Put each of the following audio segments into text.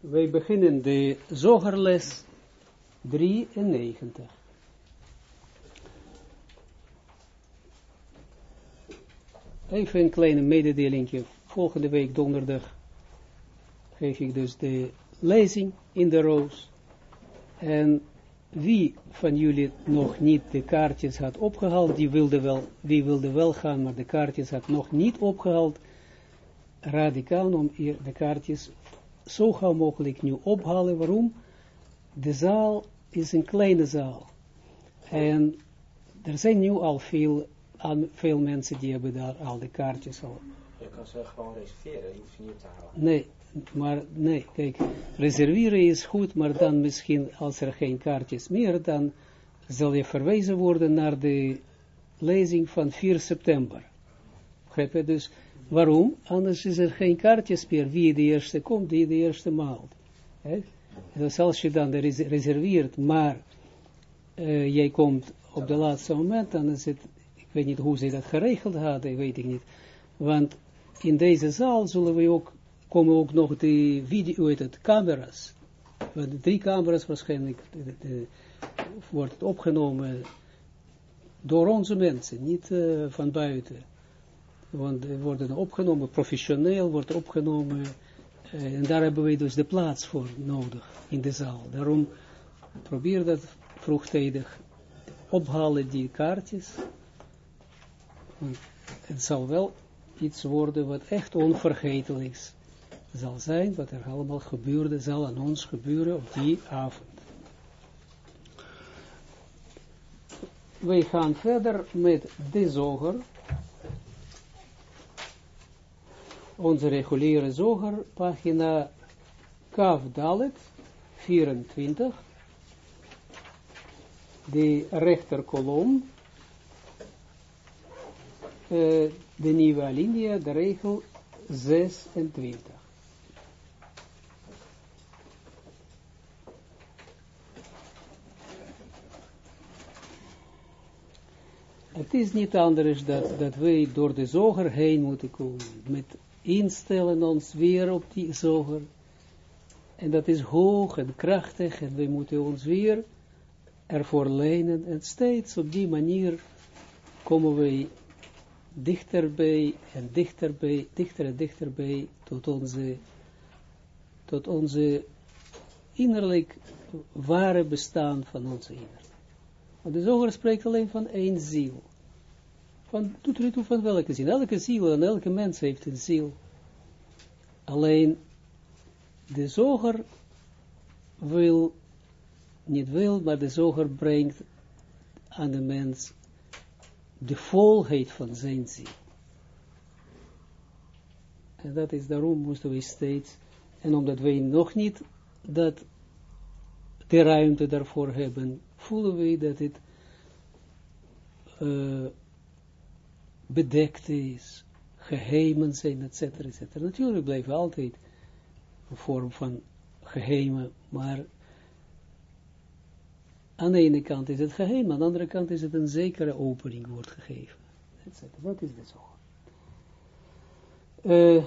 Wij beginnen de zogerles 93. Even een kleine mededeling. Volgende week donderdag geef ik dus de lezing in de roos. En wie van jullie nog niet de kaartjes had opgehaald, die wilde wel, die wilde wel gaan, maar de kaartjes had nog niet opgehaald, radicaal om hier de kaartjes zo gauw mogelijk nu ophalen. Waarom? De zaal is een kleine zaal. En er zijn nu al veel, aan, veel mensen die hebben daar al de kaartjes al. Je kan ze gewoon reserveren, je hoeft ze niet te halen. Nee, maar nee, kijk, reserveren is goed, maar dan misschien als er geen kaartjes meer, dan zal je verwezen worden naar de lezing van 4 september. Begrijp je? Dus waarom? Anders is er geen kaartjes meer. Wie de eerste komt, die de eerste maalt. Dus als je dan reserveert, maar uh, jij komt op de laatste moment, dan is het, ik weet niet hoe ze dat geregeld hadden, weet ik niet. Want in deze zaal zullen we ook komen ook nog de video, uit camera's. De drie camera's waarschijnlijk de, de, wordt opgenomen door onze mensen, niet uh, van buiten. Want er worden opgenomen, professioneel wordt opgenomen, uh, en daar hebben we dus de plaats voor nodig in de zaal. Daarom probeer dat vroegtijdig ophalen, die kaartjes. Want het zal wel iets worden wat echt onvergetelijk zal zijn, wat er allemaal gebeurde, zal aan ons gebeuren op die avond. Wij gaan verder met de zoger. Onze reguliere zoger, pagina Kaf Dalet, 24. De rechterkolom. Uh, de nieuwe alinea, de regel 26. Het is niet anders dat, dat wij door de zoger heen moeten komen. Met instellen ons weer op die zoger. En dat is hoog en krachtig. En wij moeten ons weer ervoor lenen. En steeds op die manier komen wij dichterbij en dichterbij, dichter en dichterbij tot onze, tot onze innerlijk ware bestaan van onze innerlijk. Want de zoger spreekt alleen van één ziel. Van, doet er toe van welke ziel. Elke ziel en elke mens heeft een ziel. Alleen de zoger wil, niet wil, maar de zoger brengt aan de mens de volheid van zijn ziel. En dat is daarom moesten we steeds, en omdat wij nog niet dat de ruimte daarvoor hebben, voelen we dat het uh, bedekt is, geheimen zijn, et cetera, et cetera. Natuurlijk blijven altijd een vorm van geheimen, maar aan de ene kant is het geheim, aan de andere kant is het een zekere opening wordt gegeven. Wat is dit zo? Uh,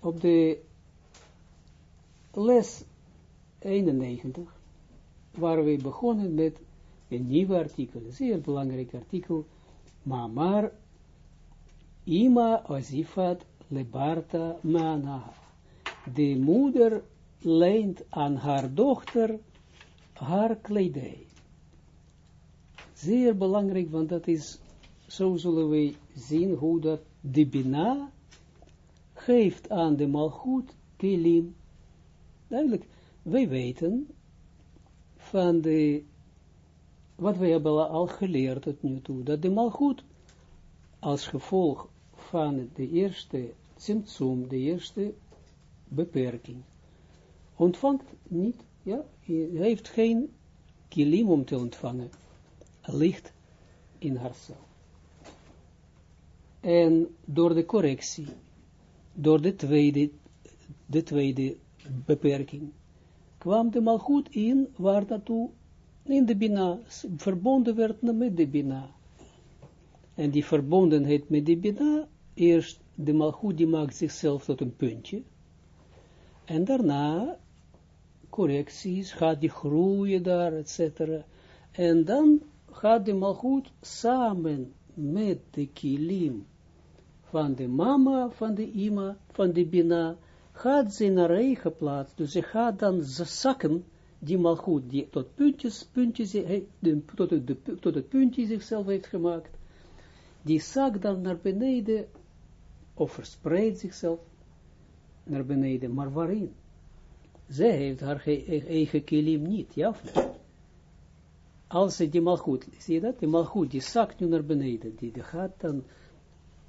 op de les 91 waren we begonnen met een nieuw artikel, een zeer belangrijk artikel, maar maar Ima Ozifat Lebarta Mana. De moeder leent aan haar dochter haar kledij. Zeer belangrijk, want dat is, zo zullen we zien hoe dat de Bina geeft aan de Malchut Kelim. Duidelijk, wij weten van de, wat wij hebben al geleerd tot nu toe, dat de Malchut als gevolg van de eerste symptoom, de eerste beperking, ontvangt niet, ja, heeft geen kilim om te ontvangen, licht in haarzelf. En door de correctie, door de tweede, de tweede beperking, kwam de malgoed in, waar dat toe, in de bina, verbonden werd met de bina. En die verbondenheid met de bina eerst de malgoed die maakt zichzelf tot een puntje, en daarna correcties, gaat die groeien daar, etc. En dan gaat de malgoed samen met de kilim van de mama, van de ima, van de bina, gaat ze naar eigen plaats. Dus ze gaat dan zakken, die malgoed, die tot puntjes, puntjes, tot, het, tot het puntje zichzelf heeft gemaakt, die zak dan naar beneden, of verspreidt zichzelf naar beneden, maar waarin? Zij heeft haar eigen kilim niet, ja Als ze die malgoed, zie je dat? Die malgoed, die zakt nu naar beneden, die, die gaat dan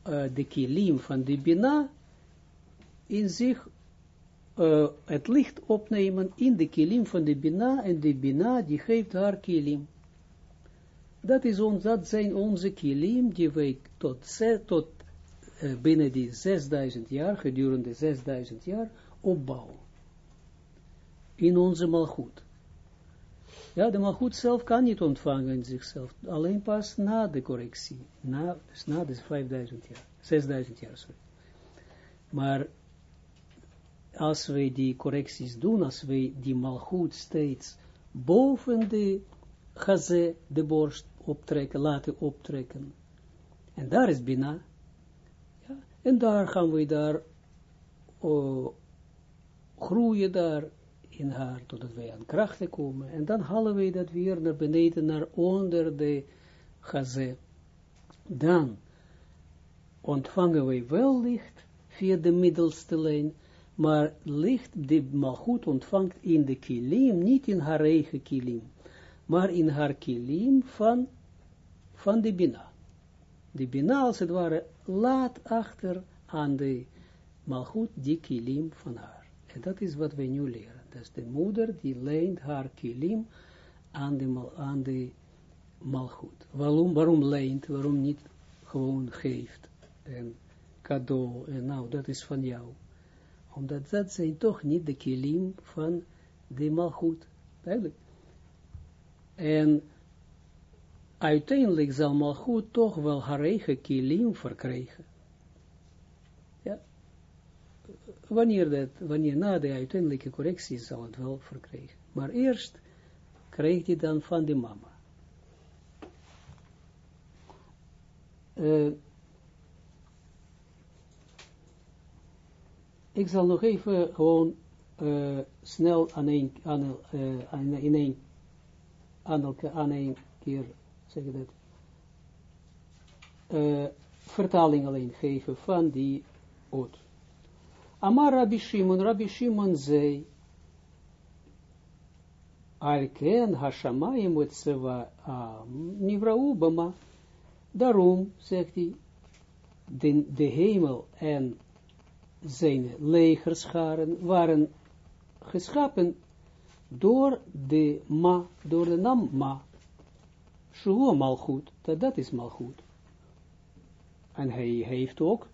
uh, de kilim van de bina in zich uh, het licht opnemen in de kilim van de bina en de bina die geeft haar kilim. Dat, is ons, dat zijn onze kilim die wij tot, tot binnen die 6000 jaar, gedurende 6000 jaar, opbouwen. In onze malgoed. Ja, de malgoed zelf kan niet ontvangen in zichzelf, alleen pas na de correctie, na, dus na de 5000 jaar, 6000 jaar, sorry. Maar als wij die correcties doen, als wij die malgoed steeds boven de gaze, de borst optrekken, laten optrekken, en daar is Bina, ja, en daar gaan we daar uh, groeien daar in haar, totdat wij aan krachten komen. En dan halen wij dat weer naar beneden, naar onder de gazé. Dan ontvangen wij wel licht via de middelste lijn, maar licht die malgoed ontvangt in de kilim, niet in haar eigen kilim, maar in haar kilim van, van de bina. De bina, als het ware, laat achter aan de malgoed die kilim van haar. En dat is wat wij nu leren. Dus de moeder die leent haar kilim aan de, aan de. Waarom, waarom leent, waarom niet gewoon geeft en cadeau en nou, dat is van jou. Omdat dat zijn toch niet de kilim van de malgoed. Eigenlijk. En uiteindelijk zal malgoed toch wel haar eigen kilim verkrijgen. wanneer, dat, wanneer na de uiteindelijke correctie zal het wel verkrijgen. Maar eerst krijgt hij dan van de mama. Uh, ik zal nog even gewoon uh, snel aan een, aan, uh, aan, in een, aan, elke, aan een keer, zeg ik dat, vertaling alleen geven van die oot. Amar Rabbi Shimon, Rabbi Shimon zei, Alken Hashamayim Nivrau Bama. Daarom, zegt hij, de, de hemel en zijn legerscharen waren geschapen door de ma, door de naam ma. Shua malchut, dat, dat is malchut. En hij heeft ook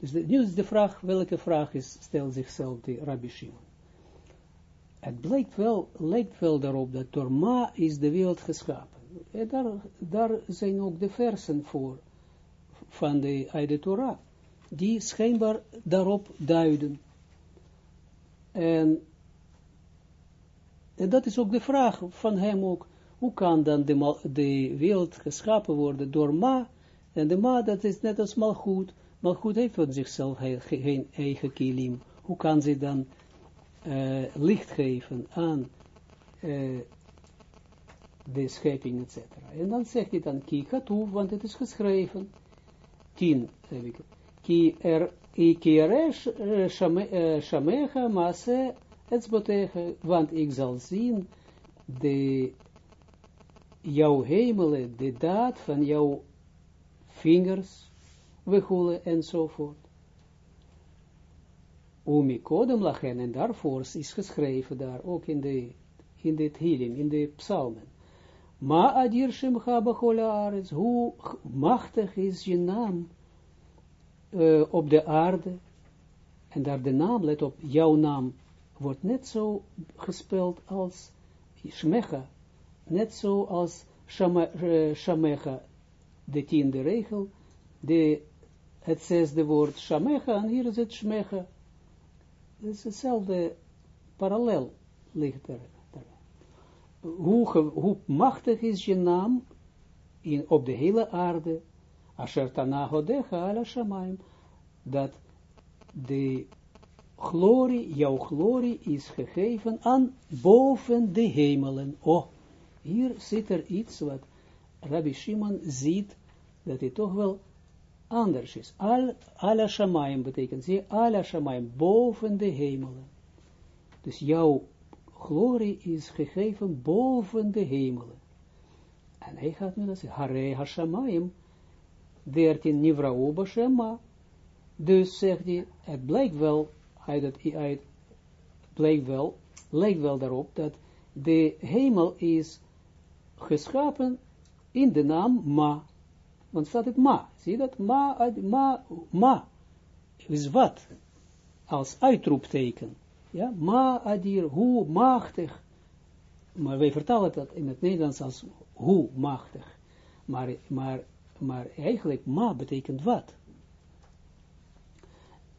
dus de, nu is de vraag, welke vraag is, stelt zichzelf de Rabbi Shimon. Het blijkt wel, lijkt wel daarop dat door Ma is de wereld geschapen. En daar, daar zijn ook de versen voor, van de, uit de Torah, die schijnbaar daarop duiden. En, en dat is ook de vraag van hem ook, hoe kan dan de, wereld geschapen worden door Ma, en de Ma, dat is net als Malchut, maar goed heeft van zichzelf geen eigen kilim. Hoe kan ze dan uh, licht geven aan uh, de schepping, etc. En dan zegt hij dan, ki toe, want het is geschreven, tien, heb ik ki er, ki eresh shamecha maase etsbotecha, want ik zal zien de jouw hemelen, de daad van jouw vingers, wegule enzovoort. Umikodem lachen, en daarvoor is geschreven daar, ook in de, in dit healing, in de psalmen. Ma adir shemcha hoe machtig is je naam uh, op de aarde, en daar de naam, let op, jouw naam wordt net zo gespeld als Shmecha, net zo als Shamecha, de tiende regel, de het zesde woord shamecha, en hier is het shmecha. Het is hetzelfde parallel. ligt er. Hoe, hoe machtig is je naam in, op de hele aarde, asher tanahodecha ala shamayim, dat de glorie, jouw glorie is gegeven aan boven de hemelen. Oh, hier zit er iets wat Rabbi Shimon ziet, dat het toch wel anders is. Al, ala shamayim betekent, zie, ala shamayim, boven de hemelen. Dus jouw glorie is gegeven boven de hemelen. En hij gaat nu dat zeggen, Hare Hashamayim, 13 Nivrao Bashema. Dus zegt hij, het blijkt wel, uit het, uit, blijkt wel, lijkt wel daarop, dat de hemel is geschapen in de naam Ma. Want staat het Ma, zie je dat? Ma, ma, ma, is wat? Als uitroepteken. Ja, Ma adir, hoe machtig. Maar wij vertalen dat in het Nederlands als hoe machtig. Maar, maar, maar eigenlijk ma betekent wat.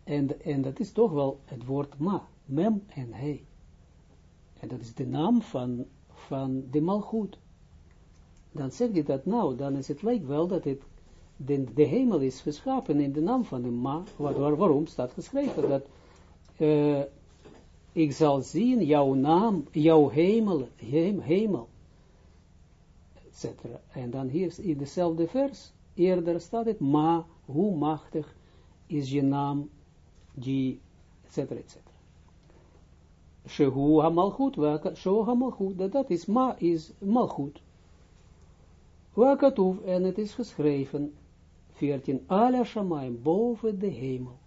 En, en dat is toch wel het woord ma, mem en hij. En dat is de naam van, van de malgoed. Dan zegt hij dat nou, dan is het lijkt wel dat het, de, de hemel is geschapen in de naam van de ma. Wat, waar, waarom staat geschreven dat uh, ik zal zien jouw naam, jouw hemel, hemel etc. En dan hier in dezelfde vers, eerder staat het, ma, hoe machtig is je naam, die, etc. etc. Shehu ha-malchut, shehu ha-malchut, dat, dat is, ma is malchut. Wakatuv, en het is geschreven, 14, ala shamayim, boven de hemel.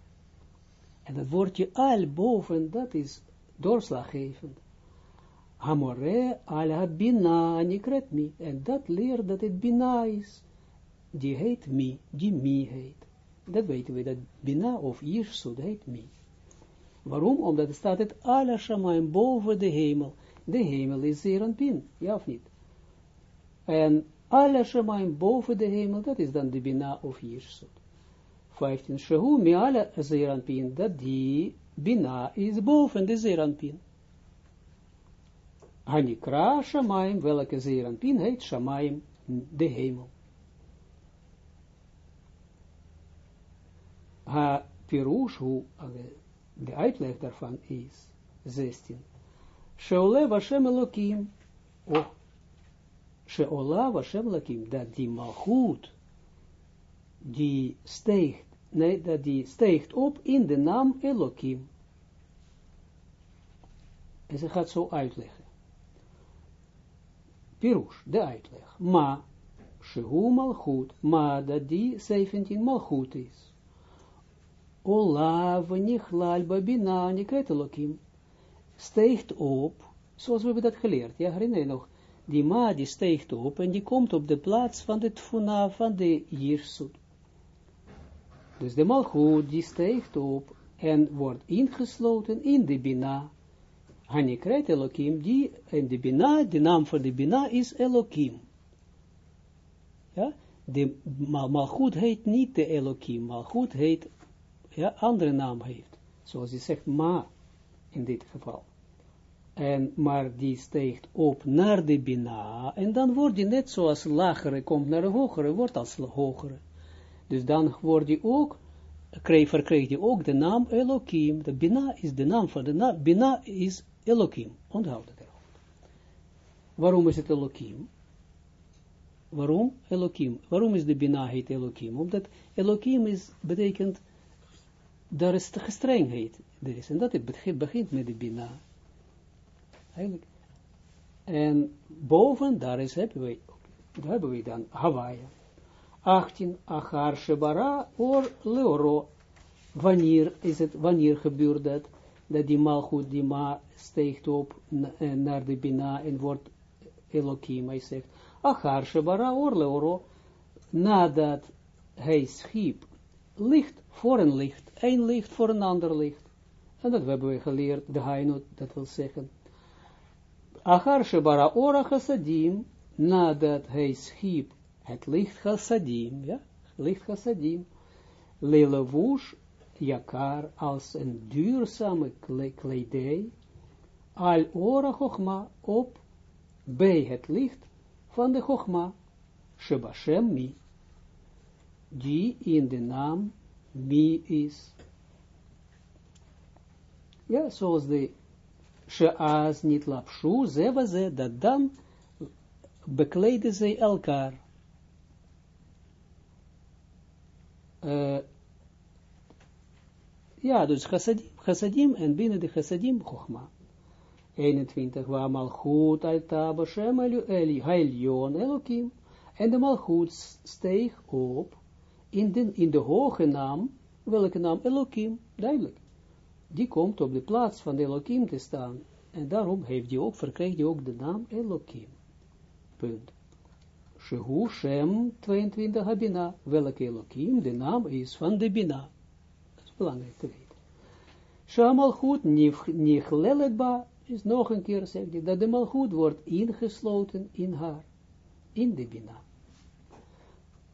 En dat woordje al boven, dat is doorslaggevend. Amore ala bina nikret mi. En dat leert dat het bina is. Die heet mi, die mi heet. Dat weten we, dat bina of jirsud heet mi. Waarom? Omdat het staat het ala shamayim boven de hemel. De hemel is zeeranpin, ja of niet? En ala shamayim boven de hemel, dat is dan de bina of jirsud. 15. Shehu ala zeeranpin, dat die bina is boven de zeeranpin. Hanikra Shamaim, welke zeeranpin heet Shamaim, de hemel. Ha Pirush, hoe de uitleg daarvan is, 16. Sheole Vashem Elohim, oh, Sheola Elohim, dat die malchut, die steegt, nee, dat die steegt op in de naam Elohim. En ze gaat zo uitleggen. Pirush, de uitleg. Ma, shehu malchut, ma, dat die 17 malchut is. Olav, nichlal, babina, nikret elokim. Steegt op, zoals we hebben dat geleerd. Ja, herinner nog? Die ma, die steegt op en die komt op de plaats van de tfuna van de jirsut. Dus de malchut, die steegt op en wordt ingesloten in de bina. Hanikret Elohim, die en de Bina, de naam van de Bina is Elohim. Ja, de Malchut heet niet de Elohim, Malchut heet, ja, andere naam heeft. Zoals hij zegt, Ma, in dit geval. En, maar die steekt op naar de Bina, en dan wordt die net zoals lagere komt naar de hogere, wordt als hogere. Dus dan wordt die ook, verkrijgt hij ook de naam Elohim. De Bina is de naam van de naam, Bina is Elohim, onthoud het erop. Waarom is het Elohim? Waarom Elohim? Waarom is de Bina heet Elohim? Omdat Elohim is, betekent, daar is de gestrengheid. Er is, en dat het begint met de Bina. Eigenlijk. En boven, daar is, hebben we, daar hebben we dan Hawaii. 18, Achar Shebara, or Leoro. Wanneer is het, wanneer gebeurt dat? dat die malchut, die ma, steekt op eh, naar de bina en wordt Elohim. Hij zegt, achar shebara orle oro, nadat hij schiep licht voor een licht, één licht voor een ander licht. En dat hebben we geleerd, de Hainut, dat wil zeggen. Achar shebara ora chassadim, nadat hij schiep het licht chassadim, ja, licht chassadim, lelevush jakar als een duurzame kledij, al ora chokma, op, bij het licht van de chokma, Shebashem mi, die in de naam mi is. Ja, zoals de Sheaz niet lapshu, ze was ze, dat dan bekleden zij elkaar. Uh, ja, dus chassadim, chassadim en binnen de chassadim chokma. 21, waar malchut alta Bashem Eli, Hailion Elohim, en de malchut steeg op in de, in de hoge naam, welke naam Elohim, duidelijk. Die komt op de plaats van de Elohim te staan, en daarom heeft hij ook, verkrijgt hij ook de naam Elohim. Punt. Shehu Shem 22 Habina, welke Elohim, de naam is van de Bina. Dat is belangrijk te weten. Shamalchut nichleletba, is nog een keer zegt dat de malchut wordt ingesloten in haar, in de Bina.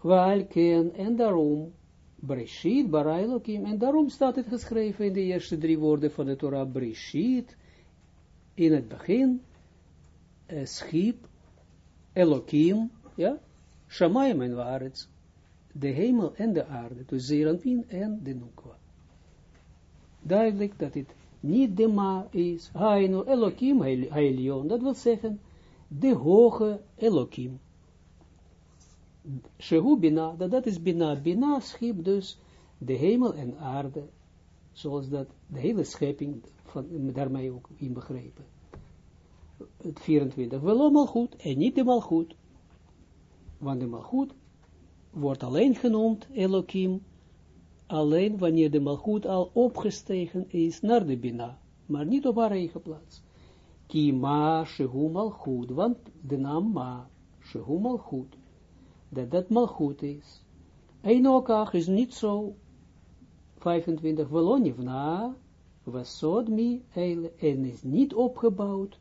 Walken, en daarom, Breshit, bara Elohim, en daarom staat het geschreven in de eerste drie woorden van de Torah, Breshit, in het begin, uh, schiep, Elohim, ja, Shamayim en Waarets, de hemel en de aarde, dus Zeranpin en de Nukwa. Duidelijk dat het niet de ma is, Hainu Elohim Hailion, dat wil zeggen, de hoge Elohim. Shehu Bina, dat, dat is Bina, Bina schiep dus de hemel en aarde, zoals dat de hele schepping van, daarmee ook inbegrepen. Het 24, wel allemaal goed en niet helemaal goed. Want de malgoed wordt alleen genoemd Elohim, alleen wanneer de malgoed al opgestegen is naar de Bina, maar niet op haar eigen plaats. Ki ma shehu malgoed, want de naam ma, shehu dat dat malgoed is. Einokach is niet zo, 25, velonivna, wasod mi, en is niet opgebouwd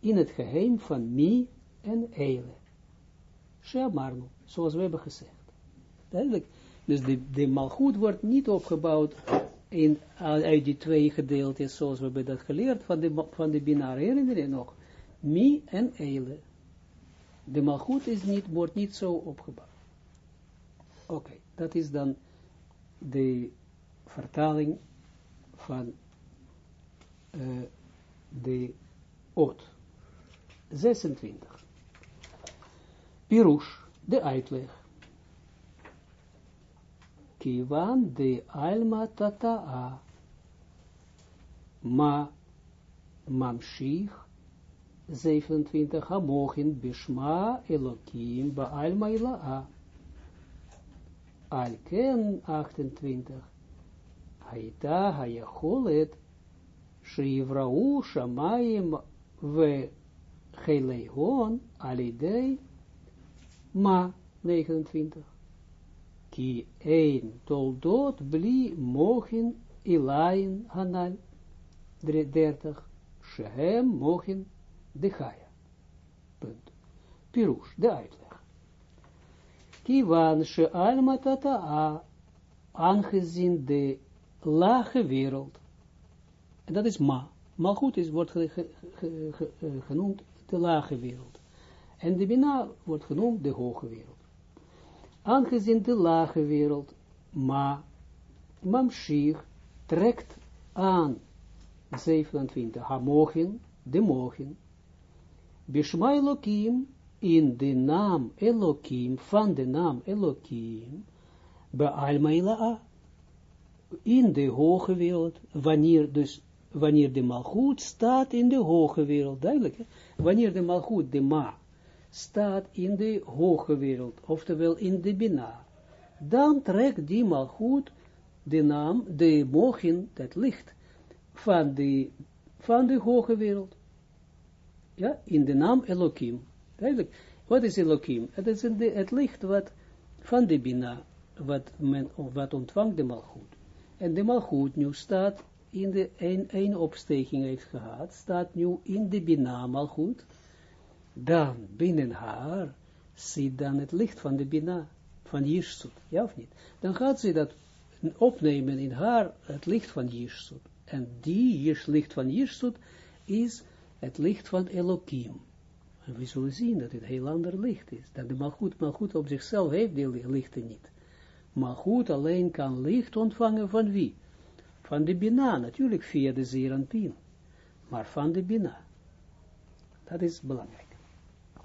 in het geheim van mi en eile. Sheamarnu, zoals we hebben gezegd. Duidelijk. Dus de, de malgoed wordt niet opgebouwd in, uit die twee gedeeltes, zoals we hebben dat geleerd, van de, van de binaire, herinner nog? Mi en eile. De malgoed is niet, wordt niet zo opgebouwd. Oké, dat is dan de vertaling van uh, de oot. 26. Pirush, de uitleg. Kivan de alma tata'a. Ma mamshich 27 hamochin bishma elokim ba alma ila'a. Alken 28 Haita hayacholet shivrau shamayim ve Geleon alidei ma 29. Ki een toldot bli mogen ilain hanal 30. Shehem mogen de Chaya. Punt. Pirush, de uitleg. Kiwan she alma tata aangezien de lage wereld, en dat is ma, maar goed is, wordt ge, genoemd de lage wereld. En de Bina wordt genoemd de hoge wereld. Aangezien de lage wereld, ma, mamshir, trekt aan, 27, ha mogen, de mogen, Bishma Elohim, in de naam Elohim, van de naam Elohim, bij Alma in de hoge wereld, wanneer dus, wanneer de malgoed staat in de hoge wereld, duidelijk, wanneer de malgoed, de ma, staat in de hoge wereld, oftewel in de bina, dan trekt die malgoed de naam, de mogen, dat licht, van de, van de hoge wereld. Ja, in de naam Elohim. Wat is Elohim? Het is de, het licht wat van de bina, wat, men, wat ontvangt de malgoed. En de malgoed nu staat in de een, een opsteking heeft gehad, staat nu in de bina malgoed, dan binnen haar ziet dan het licht van de bina, van Jirsut, ja of niet? Dan gaat ze dat opnemen in haar, het licht van Jirsut. En die licht van Jirsut is het licht van Elohim. En we zullen zien dat het heel ander licht is. Dat de malgoed, malgoed op zichzelf heeft die lichten niet. Malgoed alleen kan licht ontvangen van wie? Van de Bina, natuurlijk via de Zeranpien. Maar van de Bina. Dat is belangrijk.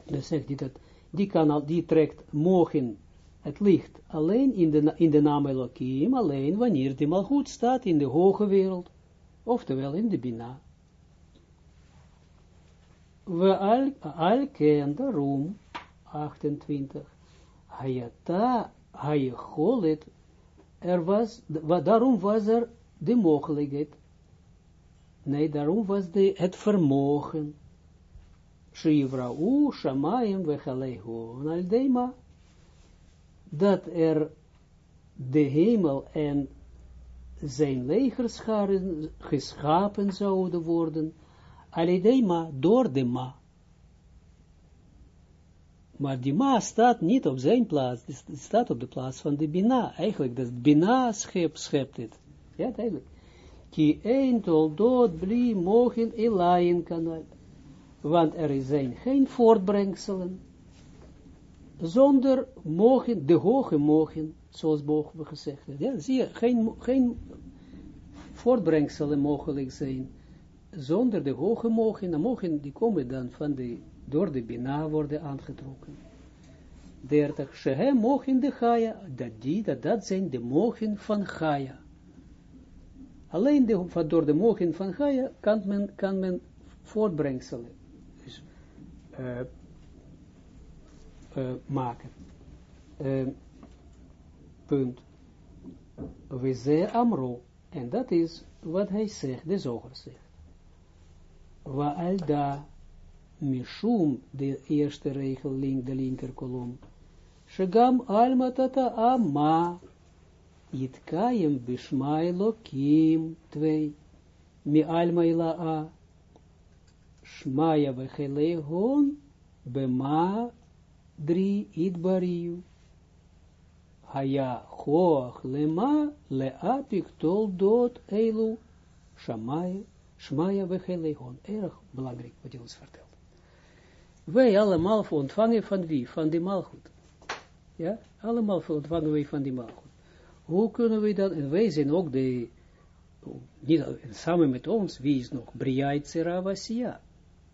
Dus zegt hij dat, die, kan al, die trekt mogen het licht alleen in de, in de naam Elohim, alleen wanneer die malgoed staat in de hoge wereld. Oftewel in de Bina. We al, ken daarom, 28, Hayata, Hayecholet, er was, daarom was er de mogelijkheid, nee, daarom was de, het vermogen, Shivra'u, Shamayim, Vechalehu, Naldema, dat er de hemel en zijn legerscharen geschapen zouden worden, Alidema, door de ma. Maar die ma staat niet op zijn plaats, die staat op de plaats van de bina. Eigenlijk, dat bina schep, schept het. Ja, duidelijk. Ki een dood bli mogen elaien kan. Want er zijn geen voortbrengselen. Zonder mogen, de hoge mogen, zoals boven gezegd. Ja, zie je, geen, geen voortbrengselen mogelijk zijn zonder de hoge mogen, de mogen die komen dan van de, door de Bina worden aangetrokken. 30. Shehe mogen de Gaia, dat die, dat dat zijn de mogen van Gaia. Alleen de, door de mogen van Gaia kan men, kan men voortbrengselen dus, uh, uh, maken. Uh, punt. We ze amro. En dat is wat hij zegt, de zoger zegt alda mishum, de eerste regel, link, de linker kolom, shegam alma tata ama, yitkayem bishmai lokim, twee, mi alma ila a, shmaya vechelegon, bema, drie, idbariu, haya hoach lema, leapik tol dot eilu, shamaya, Shmaya Vechelegon. Erg belangrijk wat hij ons vertelt. Wij allemaal ontvangen van wie? Van die malgoed. Ja, allemaal ontvangen wij van die malgoed. Hoe kunnen we dat, en wij zijn ook de, niet, samen met ons, wie is nog? Briait Seravasia.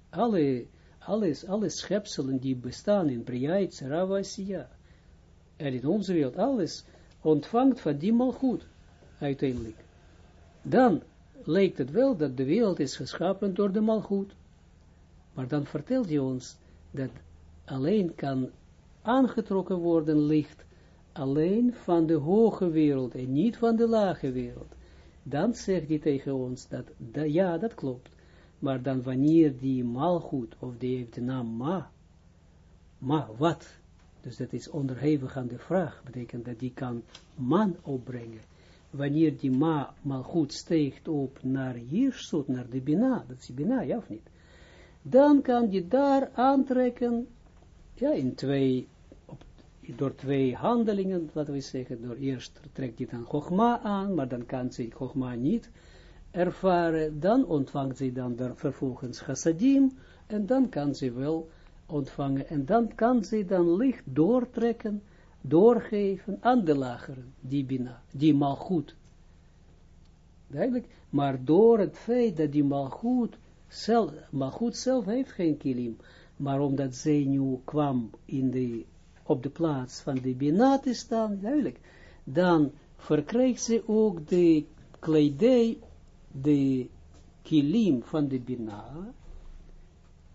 Alle, alles, alle schepselen die bestaan in Briait Seravasia. En in onze wereld, alles ontvangt van die malgoed, uiteindelijk. Dan, lijkt het wel dat de wereld is geschapen door de malgoed. Maar dan vertelt hij ons dat alleen kan aangetrokken worden licht alleen van de hoge wereld en niet van de lage wereld. Dan zegt hij tegen ons dat, ja, dat klopt. Maar dan wanneer die malgoed, of die heeft de naam ma, ma, wat? Dus dat is onderhevig aan de vraag, betekent dat die kan man opbrengen wanneer die ma mal goed steekt op naar Jirsut, naar de Bina, dat is Bina, ja of niet? Dan kan je daar aantrekken, ja, in twee, op, door twee handelingen, laten we zeggen, door eerst trekt je dan Chogma aan, maar dan kan ze Chogma niet ervaren, dan ontvangt ze dan daar vervolgens Chassadim, en dan kan ze wel ontvangen, en dan kan ze dan licht doortrekken, doorgeven aan de lageren, die bina, die malgoed. Duidelijk, maar door het feit dat die malgoed zelf, zelf heeft geen kilim, maar omdat zij nu kwam in de, op de plaats van de bina te staan, duidelijk, dan verkreeg ze ook de kledij, de kilim van de bina,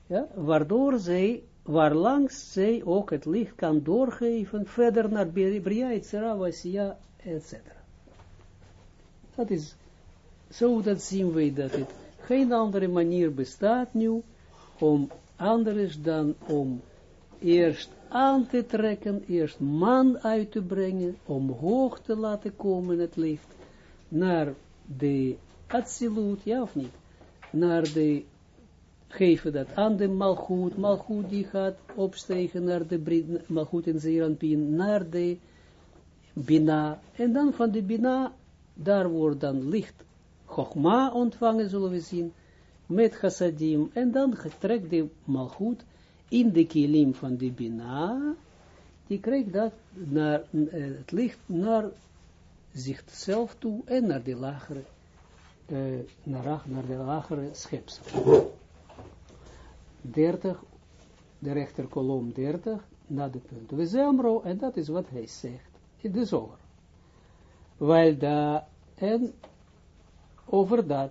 ja, waardoor zij waarlangs zij ook het licht kan doorgeven, verder naar Bria, Serawasia, etc. Dat is, zo dat zien we dat het geen andere manier bestaat nu, om anders dan om eerst aan te trekken, eerst man uit te brengen, omhoog te laten komen het licht, naar de absolute, ja of niet, naar de geven dat aan de malgoed, malgoed die gaat opstegen naar de malgoed en zeeranpien, naar de bina, en dan van de bina, daar wordt dan licht Chogma ontvangen, zullen we zien, met chassadim, en dan trekt de malchut in de kilim van de bina, die krijgt dat naar, uh, het licht naar zichzelf toe en naar de lagere, uh, naar, naar de lagere schepsel. 30, de rechterkolom 30, na de punt. We zemro, en dat is wat hij zegt in de. Weil da, en over dat,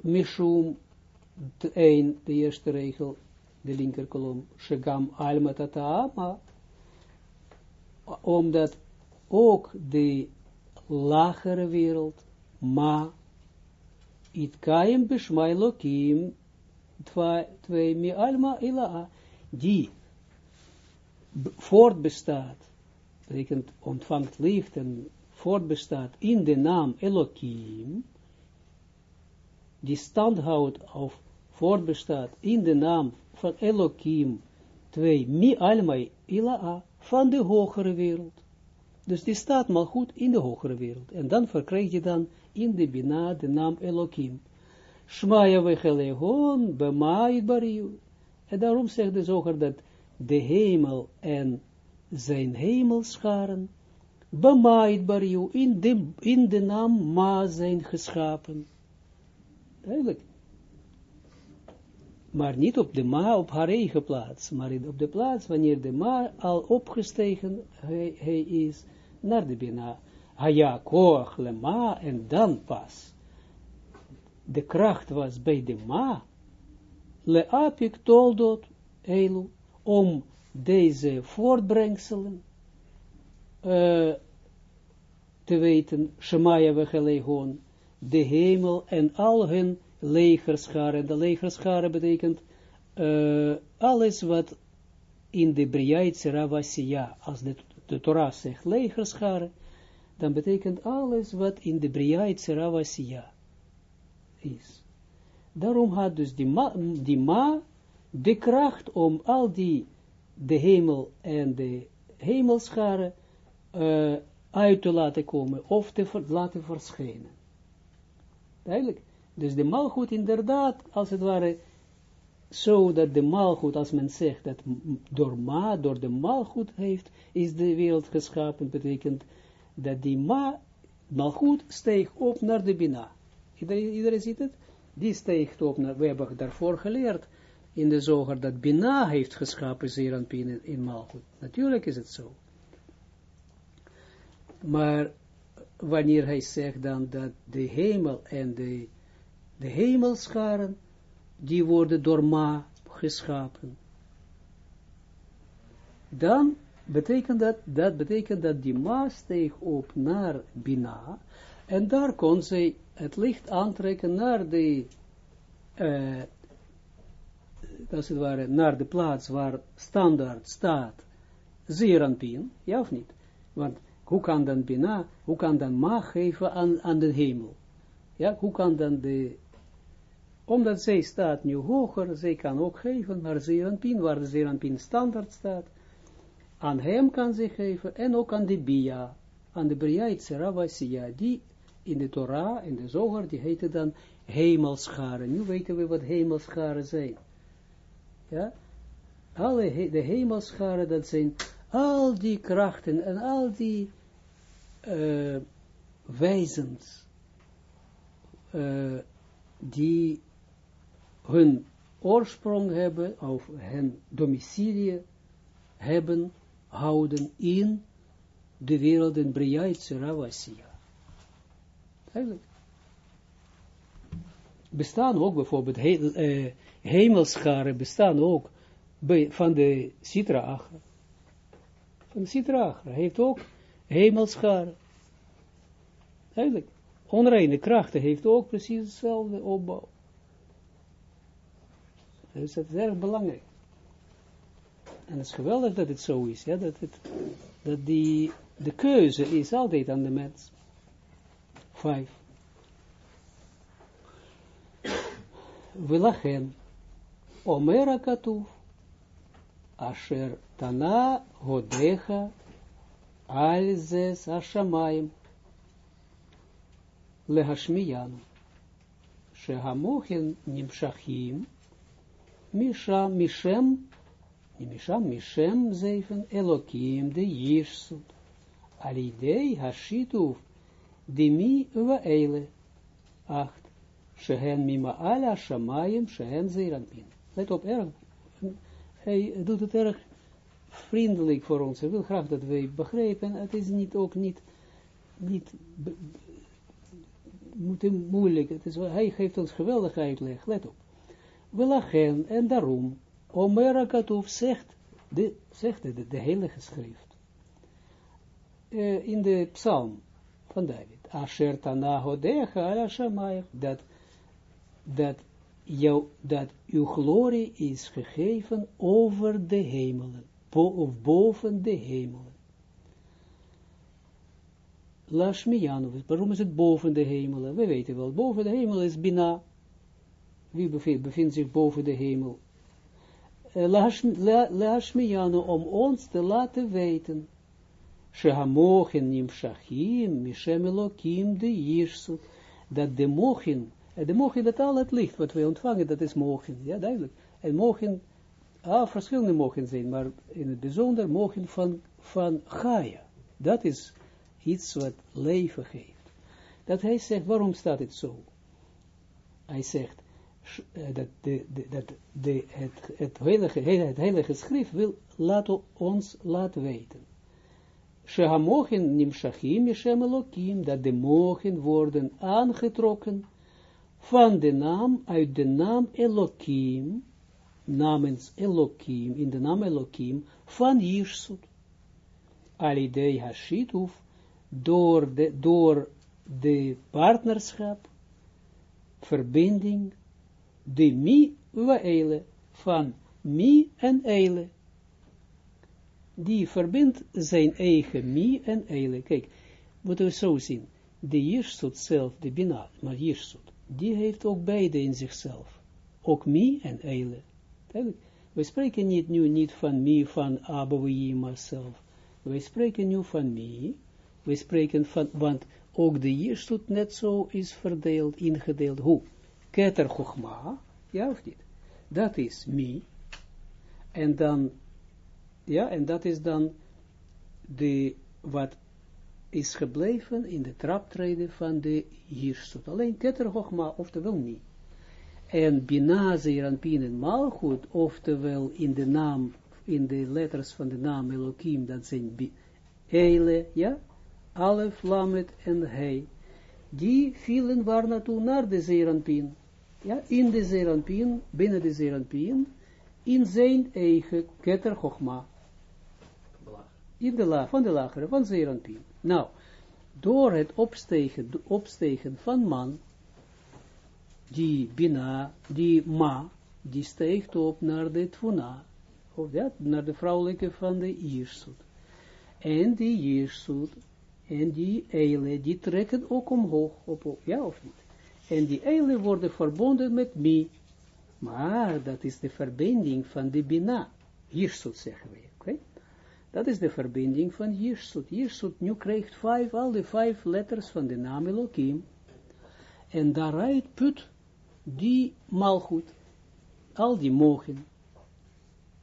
Mishum, de, een, de eerste regel, de linkerkolom, Shegam Alma Tataama, omdat ook de lagere wereld, ma, it kaim bishmai lokim, twee mi alma ila, die voortbestaat, betekent ontvangt liefde en voortbestaat in de naam Elohim, die stand houdt of voortbestaat in de naam van Elohim, twee, mi almai ila'a, van de hogere wereld. Dus die staat maar goed in de hogere wereld. En dan verkrijg je dan in de Bina de naam Elohim. Shmaya vechelegon, bemaid bariu. En daarom zegt de zoger dat de hemel en zijn hemelscharen, bemaid bariu, in de, in de naam Ma zijn geschapen. Eigenlijk. Maar niet op de ma, op haar eigen plaats, maar op de plaats wanneer de ma al opgestegen hij, hij is naar de bina. Haya koach le ma en dan pas. De kracht was bij de ma. Le apik toldot elu om deze voortbrengselen uh, te weten, Shemaya wegelegon, de hemel en al hun legerscharen. De legerscharen betekent uh, alles wat in de Briaitse Ravasiya, als de, de Torah zegt legerscharen, dan betekent alles wat in de Briaitse Ravasiya is. Daarom had dus die ma, de kracht om al die, de hemel en de hemelscharen uh, uit te laten komen, of te laten verschijnen. Duidelijk. Dus de malgoed inderdaad, als het ware, zo dat de malgoed, als men zegt dat door ma, door de malgoed heeft, is de wereld geschapen, betekent dat die ma, malgoed, steeg op naar de bina. Iedereen, ziet het? Die steegt op naar, we hebben daarvoor geleerd, in de zoger, dat bina heeft geschapen, zeeranpien in, in malgoed. Natuurlijk is het zo. Maar wanneer hij zegt dan dat de hemel en de, de hemelscharen, die worden door ma geschapen. Dan betekent dat, dat betekent dat die ma steeg op naar Bina, en daar kon zij het licht aantrekken naar de, uh, als het ware, naar de plaats waar standaard staat, Zeranpien, ja of niet? Want hoe kan dan Bina, hoe kan dan Ma geven aan, aan de hemel? Ja, hoe kan dan de, omdat zij staat nu hoger, zij kan ook geven naar Zeranpin, waar de Zeranpin standaard staat, aan hem kan ze geven, en ook aan de Bia, aan de Briaitse Ravasiya, die in de Torah, in de Zoger, die heette dan hemelscharen. Nu weten we wat hemelscharen zijn. Ja, alle de hemelscharen, dat zijn al die krachten en al die uh, wezens uh, die hun oorsprong hebben, of hun domicilie hebben, houden in de wereld in Briaitse Ravasiya. Eigenlijk. Bestaan ook bijvoorbeeld he, uh, hemelscharen, bestaan ook bij, van de Sitra Achra. Van de Sitra Achra heeft ook hemelscharen. Eigenlijk, onreine krachten heeft ook precies hetzelfde opbouw. Dus dat is erg belangrijk. En het is geweldig dat het zo is, ja, dat, het, dat die, de keuze is altijd aan de mens. Vijf. Wilachen, Omera Katuf, Asher Tana Hodecha al zes hashamayim lehashmiyanu. Shehamochen nimshachim, Misham, Mishem, Misham, Mishem, zeven, Elokim, de Jirsut, Alidei, Dimi, Uwa Eile, acht, Shehen Mima Ala, Shamayim, Shehen Zeranpin. Let op, hij doet het erg vriendelijk voor ons. Hij wil graag dat wij begrijpen. Het is niet ook niet, niet moeilijk. Het is, hij geeft ons geweldige uitleg. Let op. Welachen, en daarom, Omer Katuf zegt, de, zegt de, de hele geschrift, uh, in de psalm van David, Asher Tanahodecha ala Shamayach, dat, dat, jou, dat uw glorie is gegeven over de hemelen, bo, of boven de hemelen. Lashmiyanov, waarom is het boven de hemelen? We weten wel, boven de hemel is Bina, wie bevindt, zich boven de hemel? Lashmiyanu, om ons te laten weten. Shehamochen nim shachim, mishem elokim de jirsut. Dat de mochen, de mochen, dat al het licht wat wij ontvangen, dat is mochen. Ja, duidelijk. En mochen, ah, verschillende mochen zijn, maar in het bijzonder mochen van, van Gaia. Dat is iets wat leven geeft. Dat hij zegt, waarom staat het zo? Hij zegt, dat, de, de, dat de, het, het, heilige, het heilige schrift wil laten ons laten weten. Shehamochen nimshachim yeshem elokim, dat de mogen worden aangetrokken van de naam, uit de naam Elokim, namens Elokim, in de naam Elokim, van Jirsut. Alidei Hashituf, door de, door de partnerschap, verbinding, de mi wa van mi en eile. Die verbindt zijn eigen mi en eile. Kijk, moeten we zo zien. De Jirsut zelf, de Bina, maar Jirsut, die heeft ook beide in zichzelf. Ook mi en eile. We spreken niet nu niet van mi, van Abouima zelf. We spreken nu van mi. We spreken van, want ook de Jirsut net zo is verdeeld, ingedeeld. Hoe? Keter Chochma, ja of niet? Dat is mi. En dan, ja, en dat is dan de, wat is gebleven in de traptreden van de Jirsut. Alleen Keter Chochma, oftewel mi. En Bina, Zeranpin en Malchut, oftewel in de naam, in de letters van de naam Elohim, dat zijn Eile, ja, Alef, Lamet en Hei, die vielen waar naartoe naar de Zeranpin ja, in de Zeranpien, binnen de Zeranpien, in zijn eigen keter Chogma. In de la, van de lagere, van. Nou, door het opstegen, opstegen van man, die bina, die ma, die steegt op naar de tvuna, of ja, naar de vrouwelijke van de Iersut. En die Iersut, en die eile, die trekken ook omhoog, op, ja of niet? en die eilen worden verbonden met mi. Maar dat is de verbinding van de Bina. Jirsut zeggen we. Dat is de verbinding van Jirsut. Jirsut nu krijgt vijf, al de vijf letters van de naam Elohim. En daaruit put die malgoed, al die mogen.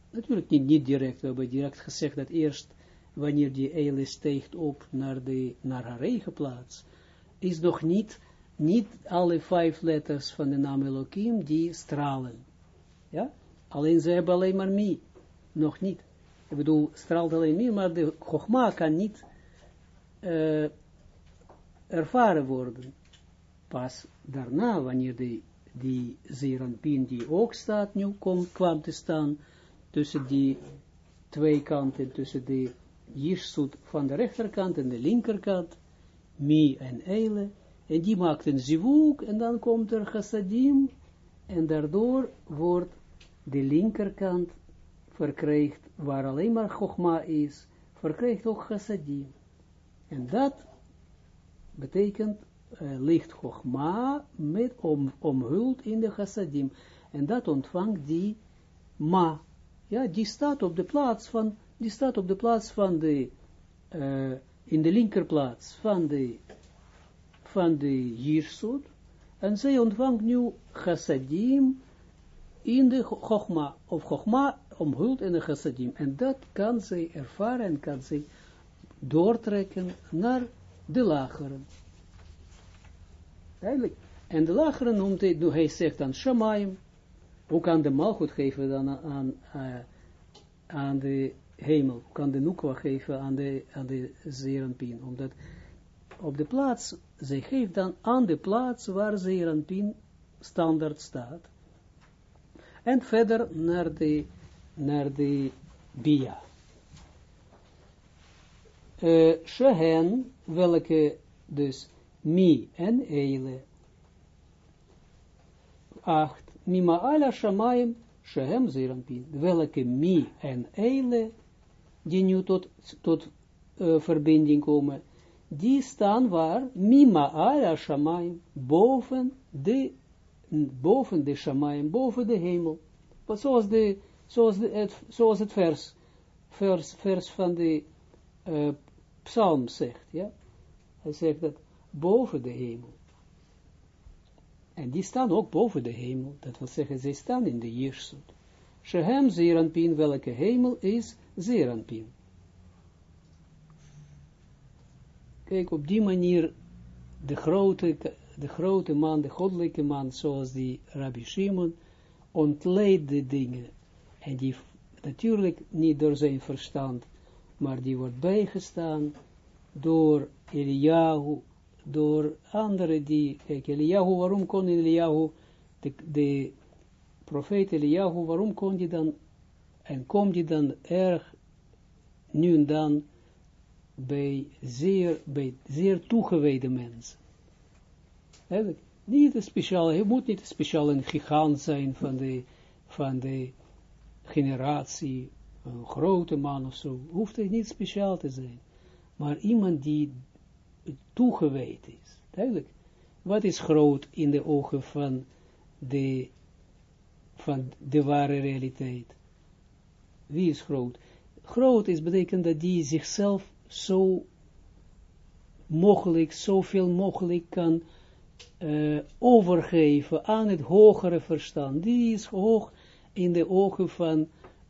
Natuurlijk niet, niet direct, we hebben direct gezegd dat eerst wanneer die eile steegt op naar, de, naar haar eigen plaats, is nog niet niet alle vijf letters van de naam Elohim die stralen. Ja? Alleen ze hebben alleen maar mi. Nog niet. Ik bedoel, straalt alleen mi, maar de Chogma kan niet uh, ervaren worden. Pas daarna, wanneer die, die Zeranpin die ook staat, nu komt, kwam te staan, tussen die twee kanten, tussen de Jirsut van de rechterkant en de linkerkant, mi en eile, en die maakt een zivuk, en dan komt er chassadim, en daardoor wordt de linkerkant verkrijgt, waar alleen maar chogma is, verkrijgt ook chassadim. En dat betekent uh, licht chogma met om, omhuld in de chassadim. En dat ontvangt die ma. Ja, die staat op de plaats van, die staat op de plaats van de, uh, in de linkerplaats van de van de Jirsut, En zij ontvangt nu chassadim in de chogma, of chogma omhuld in de chassadim. En dat kan zij ervaren en kan zij doortrekken naar de lageren. En de lageren noemt hij, hij zegt dan Shamaim, hoe kan de malgoed geven dan aan, uh, aan de hemel, hoe kan de Nukwa geven aan de, aan de Zeranpien, omdat op de plaats, zij geeft dan aan de plaats waar Zeranpien standaard staat, en verder naar de, naar de Bia. Uh, welke dus mi en eile, acht, mima ala shamayim, shehem zeranpin, welke mi en eile, die nu tot, tot uh, verbinding komen, die staan waar, mima ala shamayim, boven de, boven de shamayim, boven de hemel. Zoals, de, zoals, de, het, zoals het vers, vers, vers van de uh, psalm zegt, ja. Hij zegt dat boven de hemel. En die staan ook boven de hemel, dat wil zeggen, zij staan in de Jirsut. Shehem Zeranpin, welke hemel is Zeranpin. Kijk, op die manier, de grote, de grote man, de goddelijke man, zoals die Rabbi Shimon, ontleed de dingen. En die natuurlijk niet door zijn verstand, maar die wordt bijgestaan door Eliyahu, door anderen die, kijk, Eliyahu, waarom kon Eliyahu, de, de profeet Eliyahu, waarom kon die dan, en komt die dan erg, nu en dan, bij zeer, bij zeer toegewijde mensen. Niet speciaal, je moet niet speciaal een gigant zijn van de, van de generatie, een grote man of zo, hoeft het niet speciaal te zijn. Maar iemand die toegewijd is. Duidelijk. Wat is groot in de ogen van de, van de ware realiteit? Wie is groot? Groot is betekent dat die zichzelf zo mogelijk, zoveel mogelijk kan uh, overgeven aan het hogere verstand. Die is hoog in de ogen van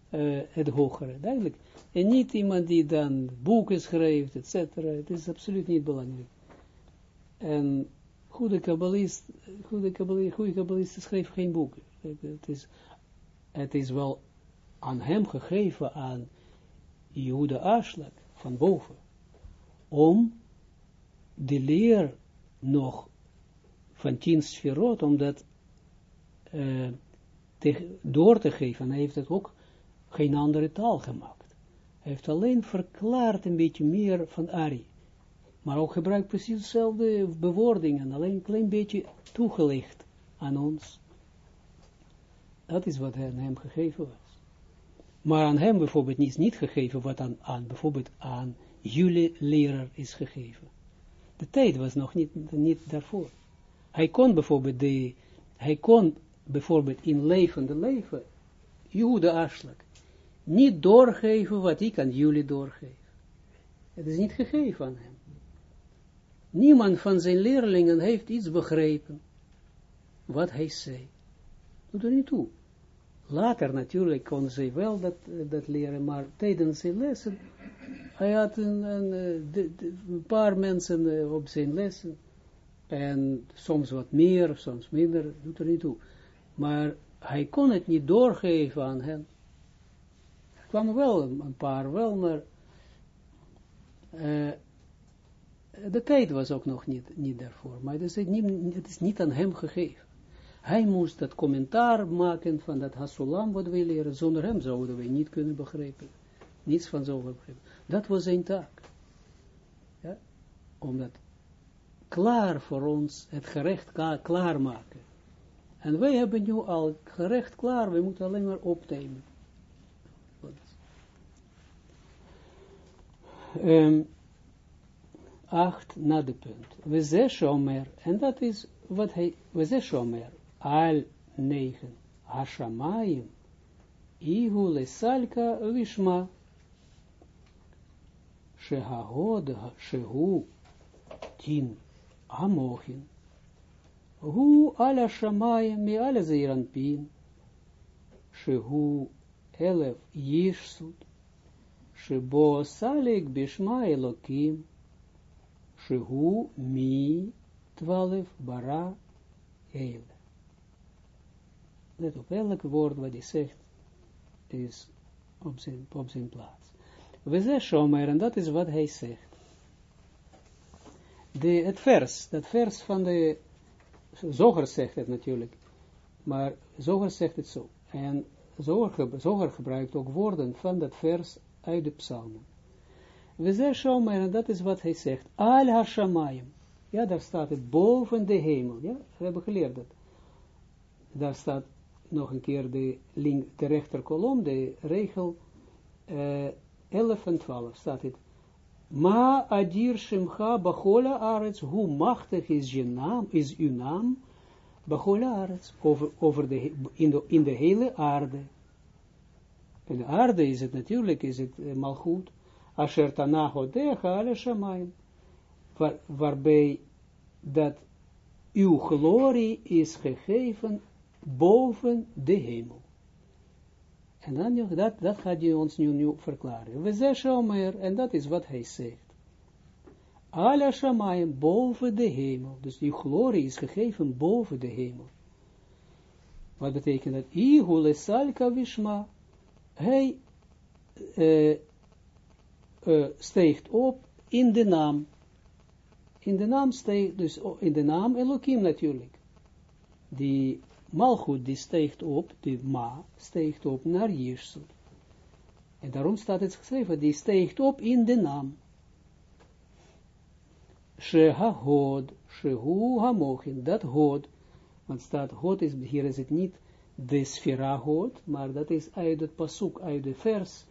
uh, het hogere. Duidelijk. En niet iemand die dan boeken schrijft, et cetera. Het is absoluut niet belangrijk. En goede kabbalist, goede kabbalist, goede kabbalist schreef geen boeken. Het is, het is wel aan hem gegeven, aan Jehuda Aslak, van boven, om de leer nog van tien sferot, om dat uh, te, door te geven. Hij heeft het ook geen andere taal gemaakt. Hij heeft alleen verklaard een beetje meer van Ari. Maar ook gebruikt precies dezelfde bewoordingen, alleen een klein beetje toegelicht aan ons. Dat is wat aan hem gegeven was. Maar aan hem bijvoorbeeld niet, niet gegeven wat aan, aan bijvoorbeeld aan jullie leraar is gegeven. De tijd was nog niet, niet daarvoor. Hij kon bijvoorbeeld de, hij kon bijvoorbeeld in levende leven, Jude Aslak, niet doorgeven wat ik aan jullie doorgeef. Het is niet gegeven aan hem. Niemand van zijn leerlingen heeft iets begrepen wat hij zei. Doet er niet toe. Later natuurlijk kon ze wel dat, dat leren, maar tijdens zijn lessen, hij had een, een, een paar mensen op zijn lessen, en soms wat meer, soms minder, doet er niet toe. Maar hij kon het niet doorgeven aan hen kwam wel een paar wel, maar uh, de tijd was ook nog niet, niet daarvoor. Maar het is, niet, niet aan hem gegeven. Hij moest dat commentaar maken van dat Hasulam wat wij leren. Zonder hem zouden wij niet kunnen begrijpen. Niets van zo begrijpen. Dat was zijn taak. Ja? Om dat klaar voor ons, het gerecht klaar maken. En wij hebben nu al gerecht klaar, we moeten alleen maar opnemen. um, acht na de punt. We ze shomer, en dat is wat hij, we ze shomer, al negen, hashamayim, ihu lesalka lishma, shehahod, shehu, tin, amochin, Hu ala shamayim mi ala zeiranpin, shehu elef yishsut, shebo salik bishma elokim, shehu mi twaalf bara eile. Let op elk woord wat hij zegt, is op zijn plaats. We zeggen Shomer, en dat is wat hij zegt. De, het vers, dat vers van de, Zoger zegt het natuurlijk, maar Zoger zegt het zo. En Zoger, gebruikt ook woorden van dat vers uit de psalmen. We zeggen en dat is wat hij zegt. Al Hashamayim. Ja, daar staat het boven de hemel. Ja, we hebben geleerd dat. Daar staat nog een keer de, link, de rechterkolom, de regel uh, 11 en 12 staat het. Ma adir shemcha bachola arets, hoe machtig is je naam, is uw naam, bachola arets, over, over de, in, de, in de hele aarde. In de aarde is het natuurlijk, is het uh, malgoed, asher tanachodecha ale shamayim, waar, waarbij dat uw glorie is gegeven boven de hemel. En dan, dat, dat gaat hij ons nu, nu verklaren. We zeggen Omer, en dat is wat hij zegt. Ala Shamayim, boven de hemel. Dus die glorie is gegeven boven de hemel. Wat betekent dat? Ihule salka vishma. Hij uh, steegt op in de naam. In de naam steegt, dus in de naam Elohim natuurlijk. Die Malchut die steegt op, die ma, steegt op naar Jirsut. En daarom staat het geschreven, die steegt op in de naam. Sheha hod, dat hod, want staat hod is, hier is het niet de sfera hod, maar dat is uit het pasuk, uit de vers,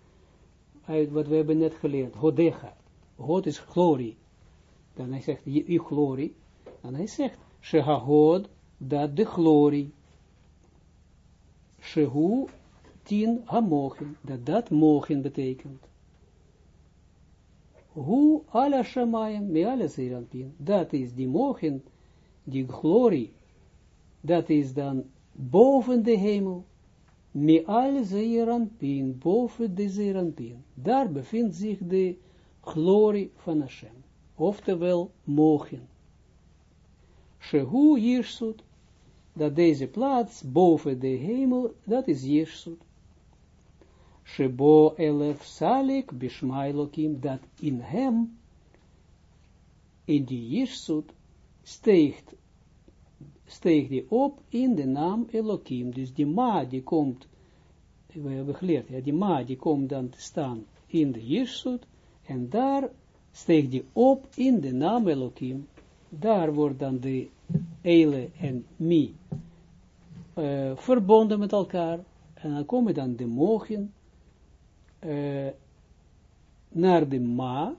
uit wat we hebben net geleerd, hodecha. Hod is glorie. Dan hij zegt, je glorie. En hij zegt, sheha hod, dat de glorie. Shehu tien hamochen, dat dat mogen betekent. Hu ala shamayim me ala zeranpin, dat is die mogen, die glorie, dat is dan boven de hemel, me al zeranpin, boven de zeranpin. Daar bevindt zich de glorie van Hashem, oftewel mogen. Shehu jirsut, dat deze plaats boven de hemel, dat is Jirsut. Shebo elef salik bishmailokim, dat in hem, in die Jirsut, steegt, steegt die op in de naam Elohim. Dus die ma die komt, we hebben geleerd, ja, die ma die komt dan te staan in de Jirsut, en daar steegt die op in de naam Elohim. Daar wordt dan de Eile en Mi uh, verbonden met elkaar. En dan komen dan de mogen uh, naar de ma.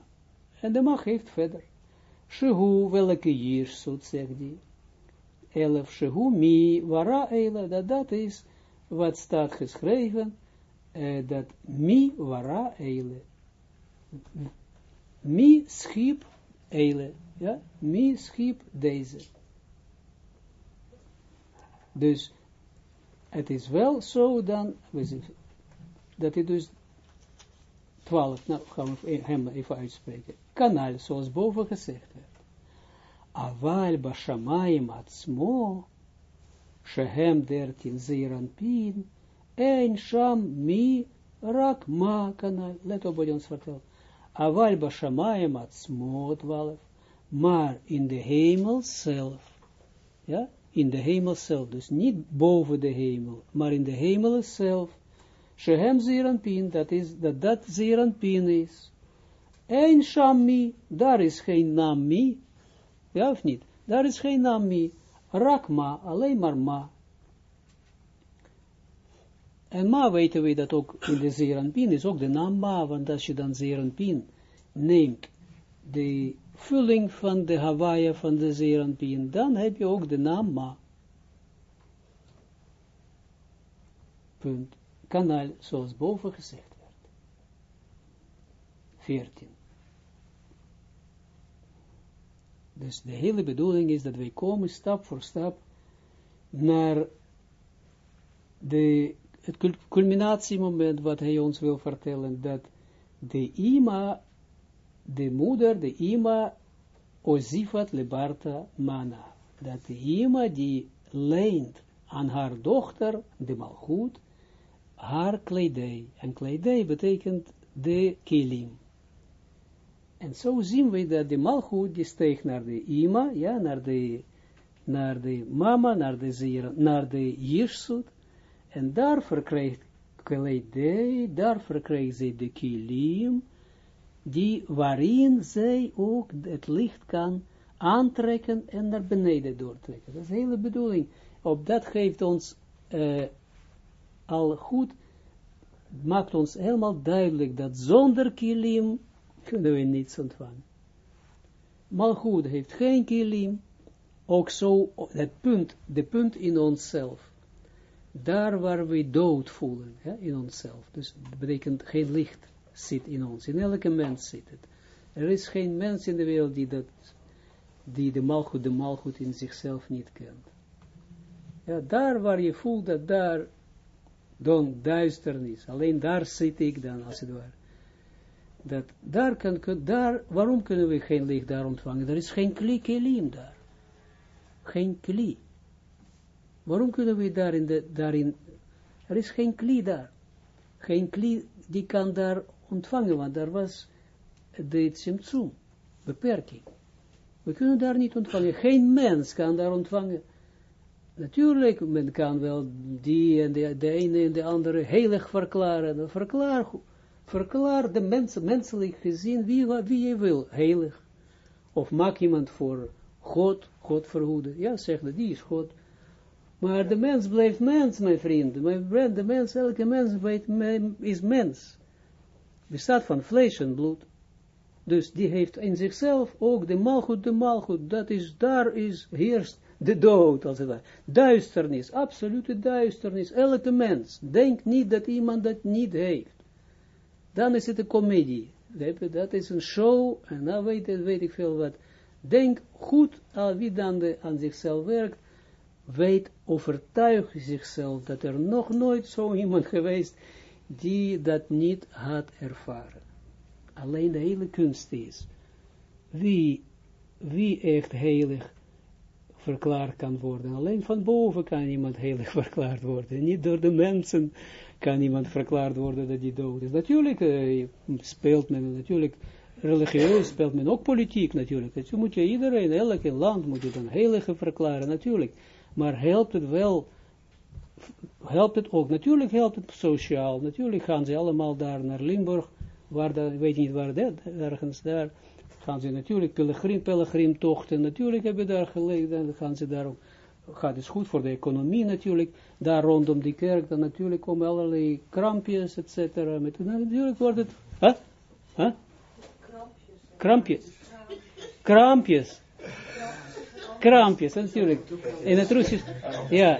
En de ma geeft verder. Shehu, welke jirsut, zegt hij. Elf, shehu, mi, wara, eile. Dat, dat is wat staat geschreven. Uh, dat mi, wara, eile. Mi, schiep, eile. Ja, mi, schiep, deze. Dus het is wel zo dan, dat hij dus 12, nou gaan we hem even uitspreken. Kanaal, zoals boven gezegd werd. Aval bashamayim atzmo, shehem dertin zeeranpin, een sham mi rak ma kanaal. Let op wat ons vertelt. Aval bashamayim atzmo, 12, maar in de hemel zelf. Ja? In de hemel zelf, dus niet boven de hemel, maar in de hemel zelf, Shehem Zeranpin, dat is, dat dat Zeranpin is. En Shammi, daar is geen naam mi, ja of niet? Daar is geen naam mi, Rakma, alleen maar ma. En ma weten we dat ook in de Zeranpin is ook de naam ma, want als je dan Zeranpin neemt, de vulling van de Hawaii van de Zeranpien, dan heb je ook de naam Ma. Punt. Kanaal, zoals boven gezegd werd. 14. Dus de hele bedoeling is dat wij komen stap voor stap naar de, het culminatiemoment wat hij ons wil vertellen, dat de ima, de moeder, de ima, ozifat lebarta mana. Dat de ima die leent aan haar dochter, de malgoed, haar kledij. En kledij betekent de kilim. En zo zien we dat de malgoed, die steeg naar de ima, ja, naar de, naar de mama, naar de zira, naar de jirsut, en daar verkreeg kledij, daar verkreeg zij de kilim, die, waarin zij ook het licht kan aantrekken en naar beneden doortrekken. Dat is de hele bedoeling. Op dat geeft ons uh, al goed, maakt ons helemaal duidelijk dat zonder kilim kunnen we niets ontvangen. goed heeft geen kilim, ook zo, het punt, de punt in onszelf, daar waar we dood voelen, ja, in onszelf, dus dat betekent geen licht zit in ons, in elke mens zit het. Er is geen mens in de wereld die dat, die de malgoed, de malgoed in zichzelf niet kent. Ja, daar waar je voelt dat daar dan duisternis, alleen daar zit ik dan, als het ware. Dat daar kan, daar, waarom kunnen we geen licht daar ontvangen? Er is geen kli kelim daar. Geen kli. Waarom kunnen we daarin, de, daarin, er is geen kli daar. Geen kli die kan daar ontvangen, want daar was de tsimtsum, beperking. We kunnen daar niet ontvangen. Geen mens kan daar ontvangen. Natuurlijk, men kan wel die en de, de ene en de andere heilig verklaren. Verklaar, verklaar de mens, menselijk gezien wie, wie je wil, heilig. Of maak iemand voor God, God verhoeden. Ja, zeg dat, die is God. Maar de mens blijft mens, mijn vriend. Mijn vriend, de mens, elke mens is mens. Bestaat van vlees en bloed. Dus die heeft in zichzelf ook de malgoed, de malgoed. Dat is, daar is, heerst de dood, als het ware. Duisternis, absolute duisternis. Elke mens. Denk niet dat iemand dat niet heeft. Dan is het een komedie. Dat is een show, en nou weet, weet ik veel wat. Denk goed aan wie dan de, aan zichzelf werkt, weet, overtuig zichzelf dat er nog nooit zo iemand geweest die dat niet had ervaren. Alleen de hele kunst is, wie, wie echt heilig verklaard kan worden. Alleen van boven kan iemand heilig verklaard worden. Niet door de mensen kan iemand verklaard worden dat hij dood is. Natuurlijk uh, speelt men, natuurlijk religieus speelt men ook politiek natuurlijk. Dus moet je iedereen, elke land moet je dan heilige verklaren, natuurlijk. Maar helpt het wel, helpt het ook, natuurlijk helpt het sociaal. Natuurlijk gaan ze allemaal daar naar Limburg, waar dat, weet niet waar dat, ergens daar gaan ze natuurlijk pelgrim, pelgrimtochten, natuurlijk hebben daar gelegen, dan gaan ze daar ook, gaat het goed voor de economie natuurlijk, daar rondom die kerk, dan natuurlijk komen allerlei krampjes, et cetera, met, natuurlijk wordt het, huh? Huh? Krampjes. Krampjes. Krampjes, natuurlijk. In het Russisch, ja.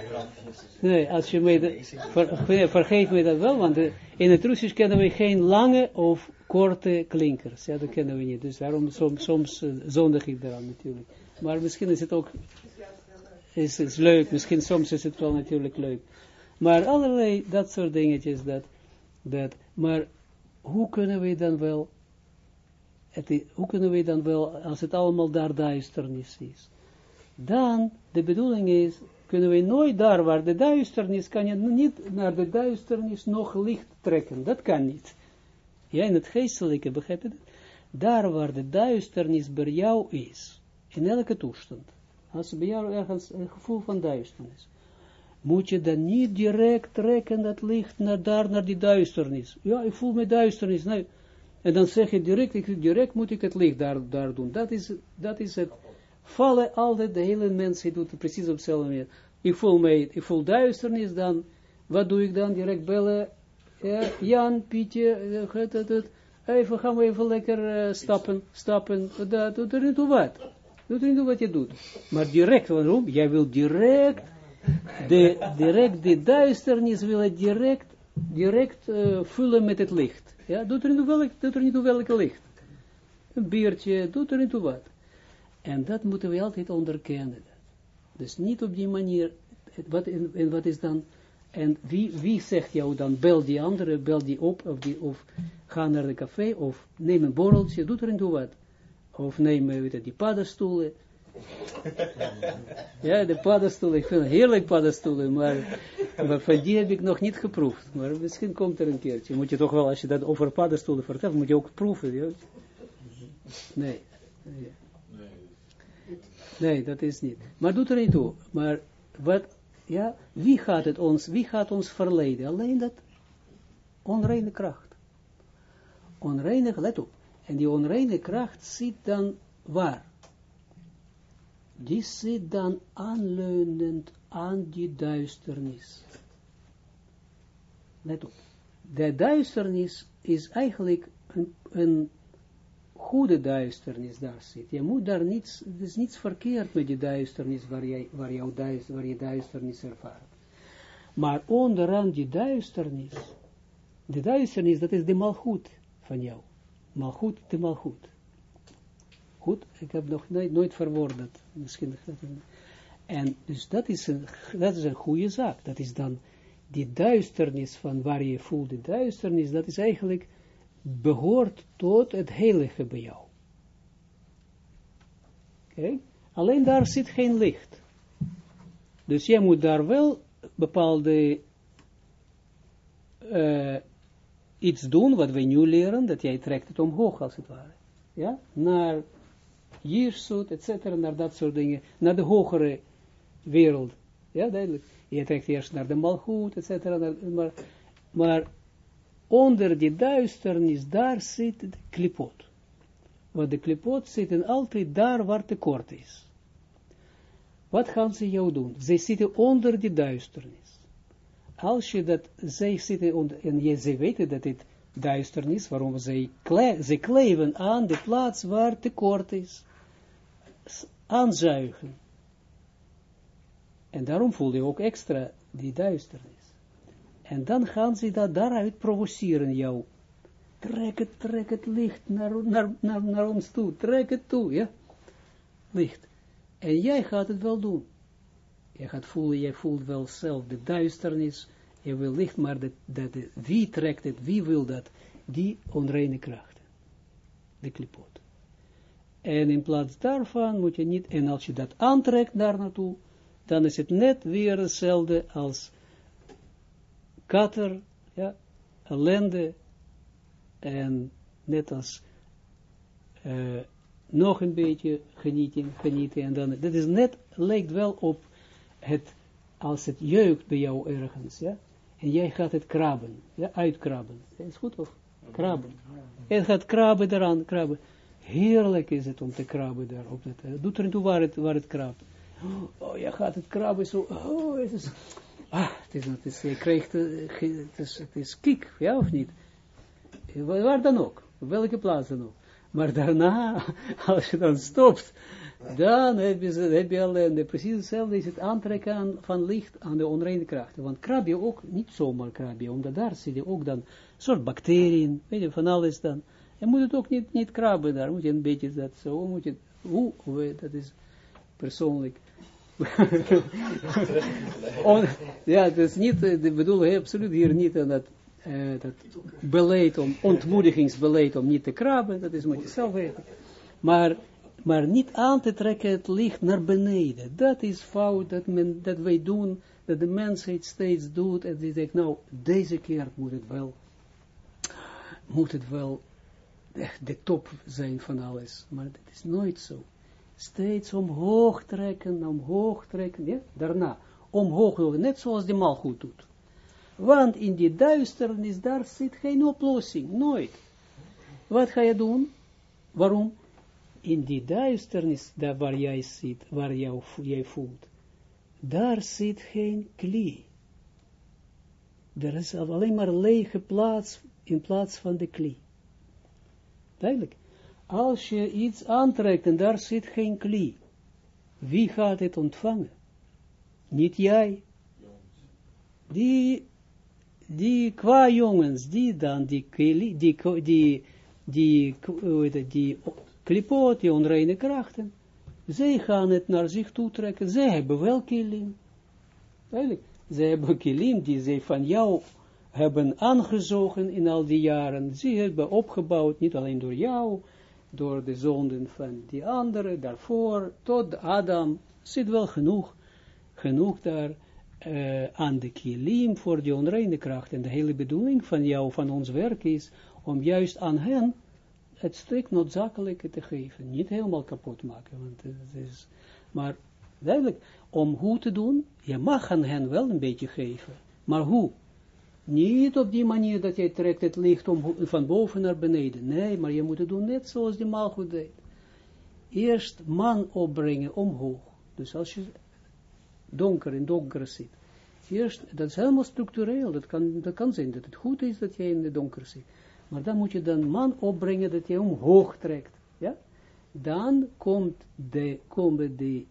Nee, als je mij, ver, vergeet me dat wel, want in het Russisch kennen we geen lange of korte klinkers. Ja, dat kennen we niet. Dus daarom soms, soms uh, zondig ik daaraan natuurlijk. Maar misschien is het ook is het leuk. Misschien soms is het wel natuurlijk leuk. Maar allerlei dat soort dingetjes. Dat, dat, maar hoe kunnen we dan wel, het, hoe kunnen we dan wel, als het allemaal daar duisternis is. Dan, de bedoeling is, kunnen we nooit daar waar de duisternis, kan je niet naar de duisternis nog licht trekken. Dat kan niet. Ja, in het geestelijke, begrijp je dat? Daar waar de duisternis bij jou is, in elke toestand, als bij jou ergens een gevoel van duisternis, moet je dan niet direct trekken dat licht naar daar, naar die duisternis. Ja, ik voel me duisternis. Nee. En dan zeg je direct, ik, direct moet ik het licht daar, daar doen. Dat is, dat is het. Vallen altijd, de hele mens doet het precies op hetzelfde manier. Ik voel me, ik voel duisternis, dan, wat doe ik dan? Direct bellen, ja, Jan, Pietje, uh, even gaan we even lekker uh, stappen, stappen, dat doet er niet toe wat. Doet er niet toe wat je doet. Maar direct, waarom? Jij wil direct, de, direct de duisternis wil direct, direct uh, vullen met het licht. Ja, doet er niet toe welk, doet niet welke licht. Een biertje, doet er niet toe wat. En dat moeten we altijd onderkennen. Dus niet op die manier, wat, en, en wat is dan, en wie, wie zegt jou dan, bel die andere, bel die op, of, die, of ga naar de café, of neem een borreltje, doe er en doe wat. Of neem, weet je, die paddenstoelen. ja, de paddenstoelen, ik vind heerlijk paddenstoelen, maar, maar van die heb ik nog niet geproefd. Maar misschien komt er een keertje. Moet je toch wel, als je dat over paddenstoelen vertelt, moet je ook proeven. Ja? Nee. nee. Nee, dat is niet. Maar doet er niet toe. Maar wat, ja, wie gaat het ons, wie gaat ons verleiden? Alleen dat onreine kracht. Onreine, let op. En die onreine kracht zit dan waar? Die zit dan aanleunend aan die duisternis. Let op. De duisternis is eigenlijk een, een goede duisternis daar zit. Je moet daar niets, er is niets verkeerd met die duisternis waar, jij, waar, jou duister, waar je duisternis ervaart. Maar onderaan die duisternis, de duisternis, dat is de malgoed van jou. Malgoed, de malgoed. Goed, ik heb nog nooit, verwoord Misschien. En dus dat is, een, dat is een goede zaak. Dat is dan die duisternis van waar je voelt, de duisternis, dat is eigenlijk behoort tot het heilige bij jou. Oké? Alleen daar zit geen licht. Dus jij moet daar wel bepaalde uh, iets doen, wat we nu leren, dat jij trekt het omhoog als het ware. Ja? Naar Jirsut, et cetera, naar dat soort dingen, naar de hogere wereld. Ja, duidelijk. Je trekt eerst naar de Malchut, et cetera, maar, maar onder die duisternis, daar zit de klipot. Want de klipot zitten altijd daar waar tekort is. Wat gaan ze jou doen? Zij zitten onder die duisternis. Als je dat, zij zitten onder, en je, ze weten dat het duisternis, waarom zij, kle, ze kleven aan de plaats waar tekort is. Aanzuigen. En daarom voel je ook extra die duisternis. En dan gaan ze dat daaruit provoceren jou. Trek het, trek het licht naar, naar, naar, ons toe. Trek het toe, ja. Licht. En jij gaat het wel doen. Je gaat voelen, jij voelt wel zelf de duisternis. Je wil licht, maar de, de, wie trekt het, wie wil dat? Die onreine krachten. De klipot. En in plaats daarvan moet je niet, en als je dat aantrekt daar naartoe, dan is het net weer hetzelfde als kater, ja, ellende, en net als uh, nog een beetje genieten, genieten, en dan, dat is net, lijkt wel op het, als het jeukt bij jou ergens, ja, en jij gaat het krabben, ja, uitkrabben, is goed of? Krabben. Het gaat krabben eraan, krabben. Heerlijk is het om te krabben daar op dat, uh, doet er toe waar het, waar het krabt. Oh, je gaat het krabben zo, oh, is, ah, het is, het is, je krijgt, het is, het is kiek, ja of niet? Waar dan ook, op welke plaats dan ook. Maar daarna, als je dan stopt, dan heb je, heb je ellende. Precies hetzelfde is het aantrekken aan, van licht aan de onreine krachten. Want krab je ook, niet zomaar krab je, omdat daar zit je ook dan soort bacteriën, weet je, van alles dan. Je moet het ook niet, niet krabben daar, moet je een beetje dat zo, moet je, hoe, dat is persoonlijk ja, het is niet, ik bedoel absoluut hier niet aan dat, uh, dat beleid om, ontmoedigingsbeleid om niet te krabben, dat is moet je zelf weten. Maar, maar niet aan te trekken het licht naar beneden. Dat is fout dat, men, dat wij doen, dat de mensheid steeds doet en die zegt, nou, deze keer moet het wel, moet het wel de top zijn van alles. Maar dat is nooit zo steeds omhoog trekken, omhoog trekken, ja, daarna, omhoog, net zoals de malgoed doet. Want in die duisternis, daar zit geen oplossing, nooit. Wat ga je doen? Waarom? In die duisternis, daar waar jij zit, waar jou, jij voelt, daar zit geen klie. Er is alleen maar lege plaats in plaats van de klie. Duidelijk als je iets aantrekt en daar zit geen klie, wie gaat het ontvangen? Niet jij. Die, die qua jongens, die dan, die, die, die, die, die, die klipot, die onreine krachten, zij gaan het naar zich toe trekken, zij hebben wel kilim. Duidelijk, zij hebben kilim die zij van jou hebben aangezogen in al die jaren. Ze hebben opgebouwd, niet alleen door jou, door de zonden van die anderen, daarvoor, tot Adam, zit wel genoeg, genoeg daar uh, aan de kilim voor die onreine kracht. En de hele bedoeling van jou, van ons werk is, om juist aan hen het strikt noodzakelijke te geven. Niet helemaal kapot maken, want het is, maar duidelijk, om hoe te doen, je mag aan hen wel een beetje geven, maar hoe? Niet op die manier dat je trekt het licht om, van boven naar beneden. Nee, maar je moet het doen net zoals die maalgoed deed. Eerst man opbrengen omhoog. Dus als je donker in donker zit. Eerst, dat is helemaal structureel. Dat kan, dat kan zijn dat het goed is dat je in de donker zit. Maar dan moet je dan man opbrengen dat je omhoog trekt. Ja? Dan komt de, komen de,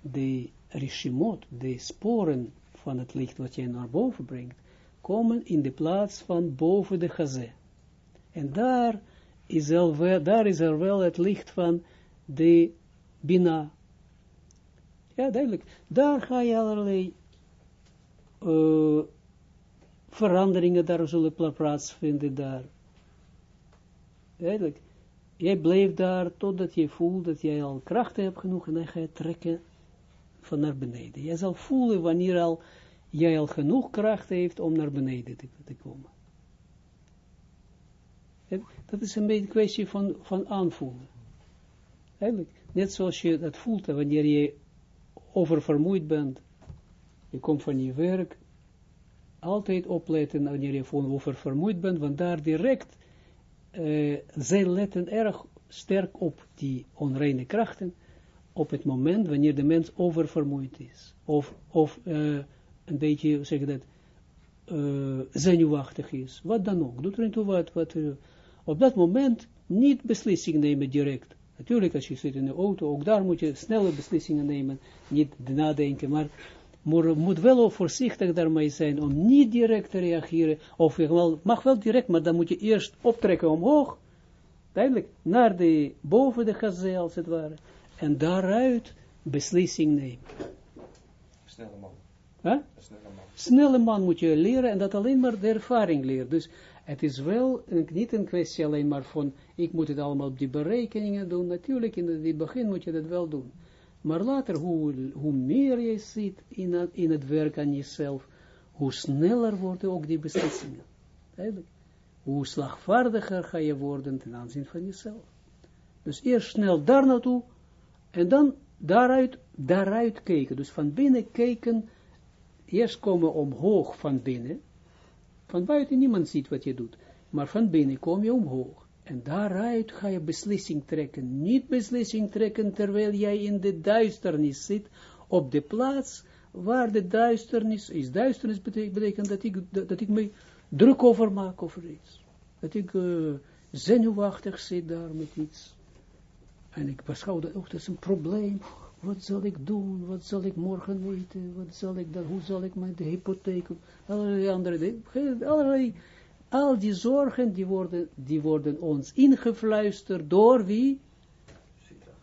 de rishimot, de sporen van het licht wat je naar boven brengt komen in de plaats van boven de gazé. En daar is, er, daar is er wel het licht van de Bina. Ja, duidelijk. Daar ga je allerlei uh, veranderingen daar zullen plaatsvinden daar. Duidelijk. Jij blijft daar totdat je voelt dat jij al krachten hebt genoeg en dan ga je trekken van naar beneden. Jij zal voelen wanneer al jij al genoeg kracht heeft om naar beneden te, komen. dat is een beetje een kwestie van, van aanvoelen. Eigenlijk, net zoals je dat voelt, wanneer je oververmoeid bent, je komt van je werk, altijd opletten wanneer je van oververmoeid bent, want daar direct, uh, zij letten erg sterk op die onreine krachten, op het moment wanneer de mens oververmoeid is. Of, of uh, een beetje, zeg dat, uh, zenuwachtig is, wat dan ook, doet er niet toe wat, uh, op dat moment niet beslissing nemen direct. Natuurlijk, als je zit in de auto, ook daar moet je snelle beslissingen nemen, niet nadenken, maar moet wel voorzichtig daarmee zijn om niet direct te reageren, of wel, mag wel direct, maar dan moet je eerst optrekken omhoog, duidelijk, naar de, boven de gazelle als het ware, en daaruit beslissing nemen. Snelle man. Huh? Snelle man moet je leren en dat alleen maar de ervaring leert. Dus het is wel een, niet een kwestie alleen maar van, ik moet het allemaal op die berekeningen doen. Natuurlijk, in het begin moet je dat wel doen. Maar later, hoe, hoe meer je ziet in, het, in het werk aan jezelf, hoe sneller worden ook die beslissingen. Hoe slagvaardiger ga je worden ten aanzien van jezelf. Dus eerst snel daar naartoe, en dan daaruit, daaruit kijken. Dus van binnen kijken eerst komen omhoog van binnen. Van buiten niemand ziet wat je doet. Maar van binnen kom je omhoog. En daaruit ga je beslissing trekken. Niet beslissing trekken terwijl jij in de duisternis zit. Op de plaats waar de duisternis is. Duisternis betekent, dat, ik, dat, ik me druk over maak over iets. Dat ik uh, zenuwachtig zit daar met iets. En ik beschouw dat ook als een probleem wat zal ik doen, wat zal ik morgen weten, wat zal ik dan, hoe zal ik mijn hypotheek, allerlei andere dingen, allerlei, al die zorgen, die worden, die worden ons ingefluisterd door wie?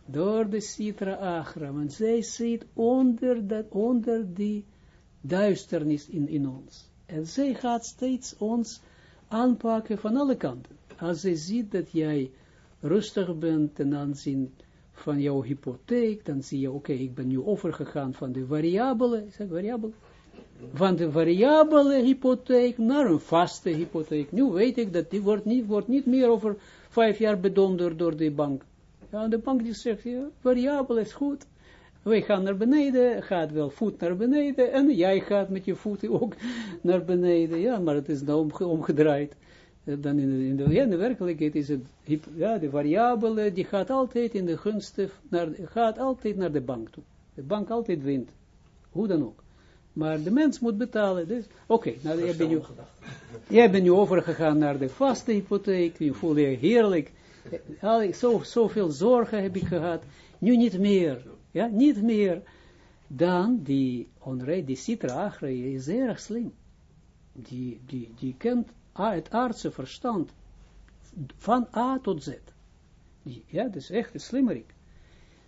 Door de Sitra Agra, want zij zit onder, dat, onder die duisternis in, in ons. En zij gaat steeds ons aanpakken van alle kanten. Als zij ziet dat jij rustig bent ten aanzien van jouw hypotheek, dan zie je, oké, ik ben nu overgegaan van de variabele, zeg variabele, van de variabele hypotheek naar een vaste hypotheek. Nu weet ik dat die wordt niet, wordt niet meer over vijf jaar bedonderd door de bank. Ja, de bank die zegt, ja, variabel is goed. Wij gaan naar beneden, gaat wel voet naar beneden, en jij gaat met je voeten ook naar beneden. Ja, maar het is nou omgedraaid. Eh, dan in de, in de, in de werkelijkheid is het, ja, de variabele, die gaat altijd in de gunste, naar, gaat altijd naar de bank toe. De bank altijd wint. Hoe dan ook. Maar de mens moet betalen. Dus, oké, okay, nou, jij bent, nu, jij bent nu overgegaan naar de vaste hypotheek. Nu voel je heerlijk. Zo, zoveel zorgen heb ik gehad. Nu niet meer. Ja, niet meer. Dan die onreid, die citra achra, is erg slim. Die, die, die kent het aardse verstand van A tot Z. Ja, dat is echt een slimmerik.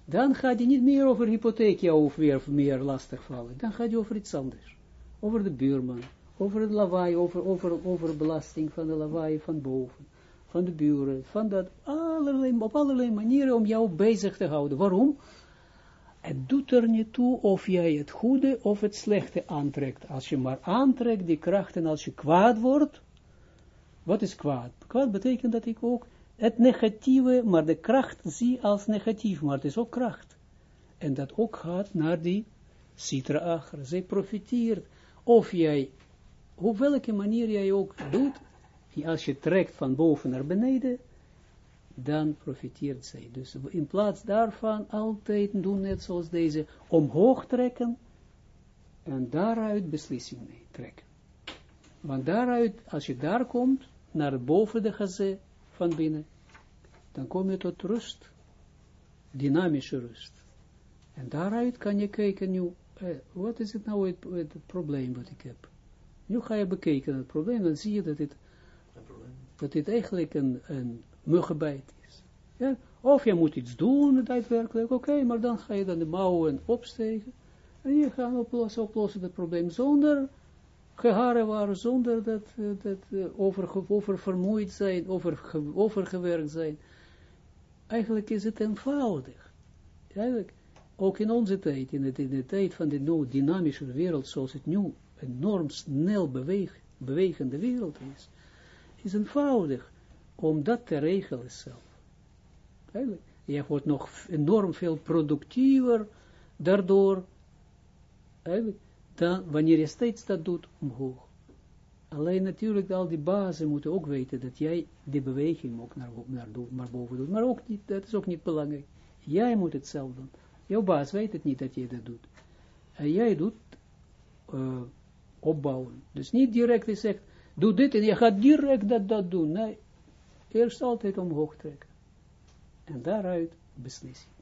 dan gaat hij niet meer over hypotheek jou of weer meer lastig vallen. Dan gaat hij over iets anders. Over de buurman, over het lawaai, over, over, over belasting van de lawaai van boven, van de buren, van dat, allerlei, op allerlei manieren om jou bezig te houden. Waarom? Het doet er niet toe of jij het goede of het slechte aantrekt. Als je maar aantrekt die krachten als je kwaad wordt, wat is kwaad? Kwaad betekent dat ik ook het negatieve, maar de kracht zie als negatief, maar het is ook kracht. En dat ook gaat naar die citra. Zij profiteert. Of jij, op welke manier jij ook doet, als je trekt van boven naar beneden, dan profiteert zij. Dus in plaats daarvan altijd doen net zoals deze, omhoog trekken en daaruit beslissing trekken. Want daaruit, als je daar komt, naar boven de gazé van binnen, dan kom je tot rust, dynamische rust. En daaruit kan je kijken nu, eh, wat is het nou het, het, probleem wat ik heb? Nu ga je bekijken het probleem, dan zie je dat het, dat dit eigenlijk een, een muggenbijt is. Ja? Of je moet iets doen, daadwerkelijk, oké, maar dan ga je dan de mouwen opsteken, en je gaat oplossen, oplossen het probleem zonder geharen waren zonder dat, eh, dat uh, over, oververmoeid zijn, over, overgewerkt zijn. Eigenlijk is het eenvoudig. Eigenlijk, ook in onze tijd, in, het, in de tijd van de nu dynamische wereld, zoals het nu enorm snel beweeg, bewegende wereld is, is eenvoudig om dat te regelen zelf. Eigenlijk, je wordt nog enorm veel productiever daardoor, eigenlijk, dan, wanneer je steeds dat doet, omhoog. Alleen natuurlijk, al die bazen moeten ook weten dat jij die beweging ook naar, naar, boven doet. Maar ook niet, dat is ook niet belangrijk. Jij moet het zelf doen. Jouw baas weet het niet dat jij dat doet. En jij doet uh, opbouwen. Dus niet direct je zegt, doe dit en je gaat direct dat, dat doen. Nee, eerst altijd omhoog trekken. En daaruit beslissing.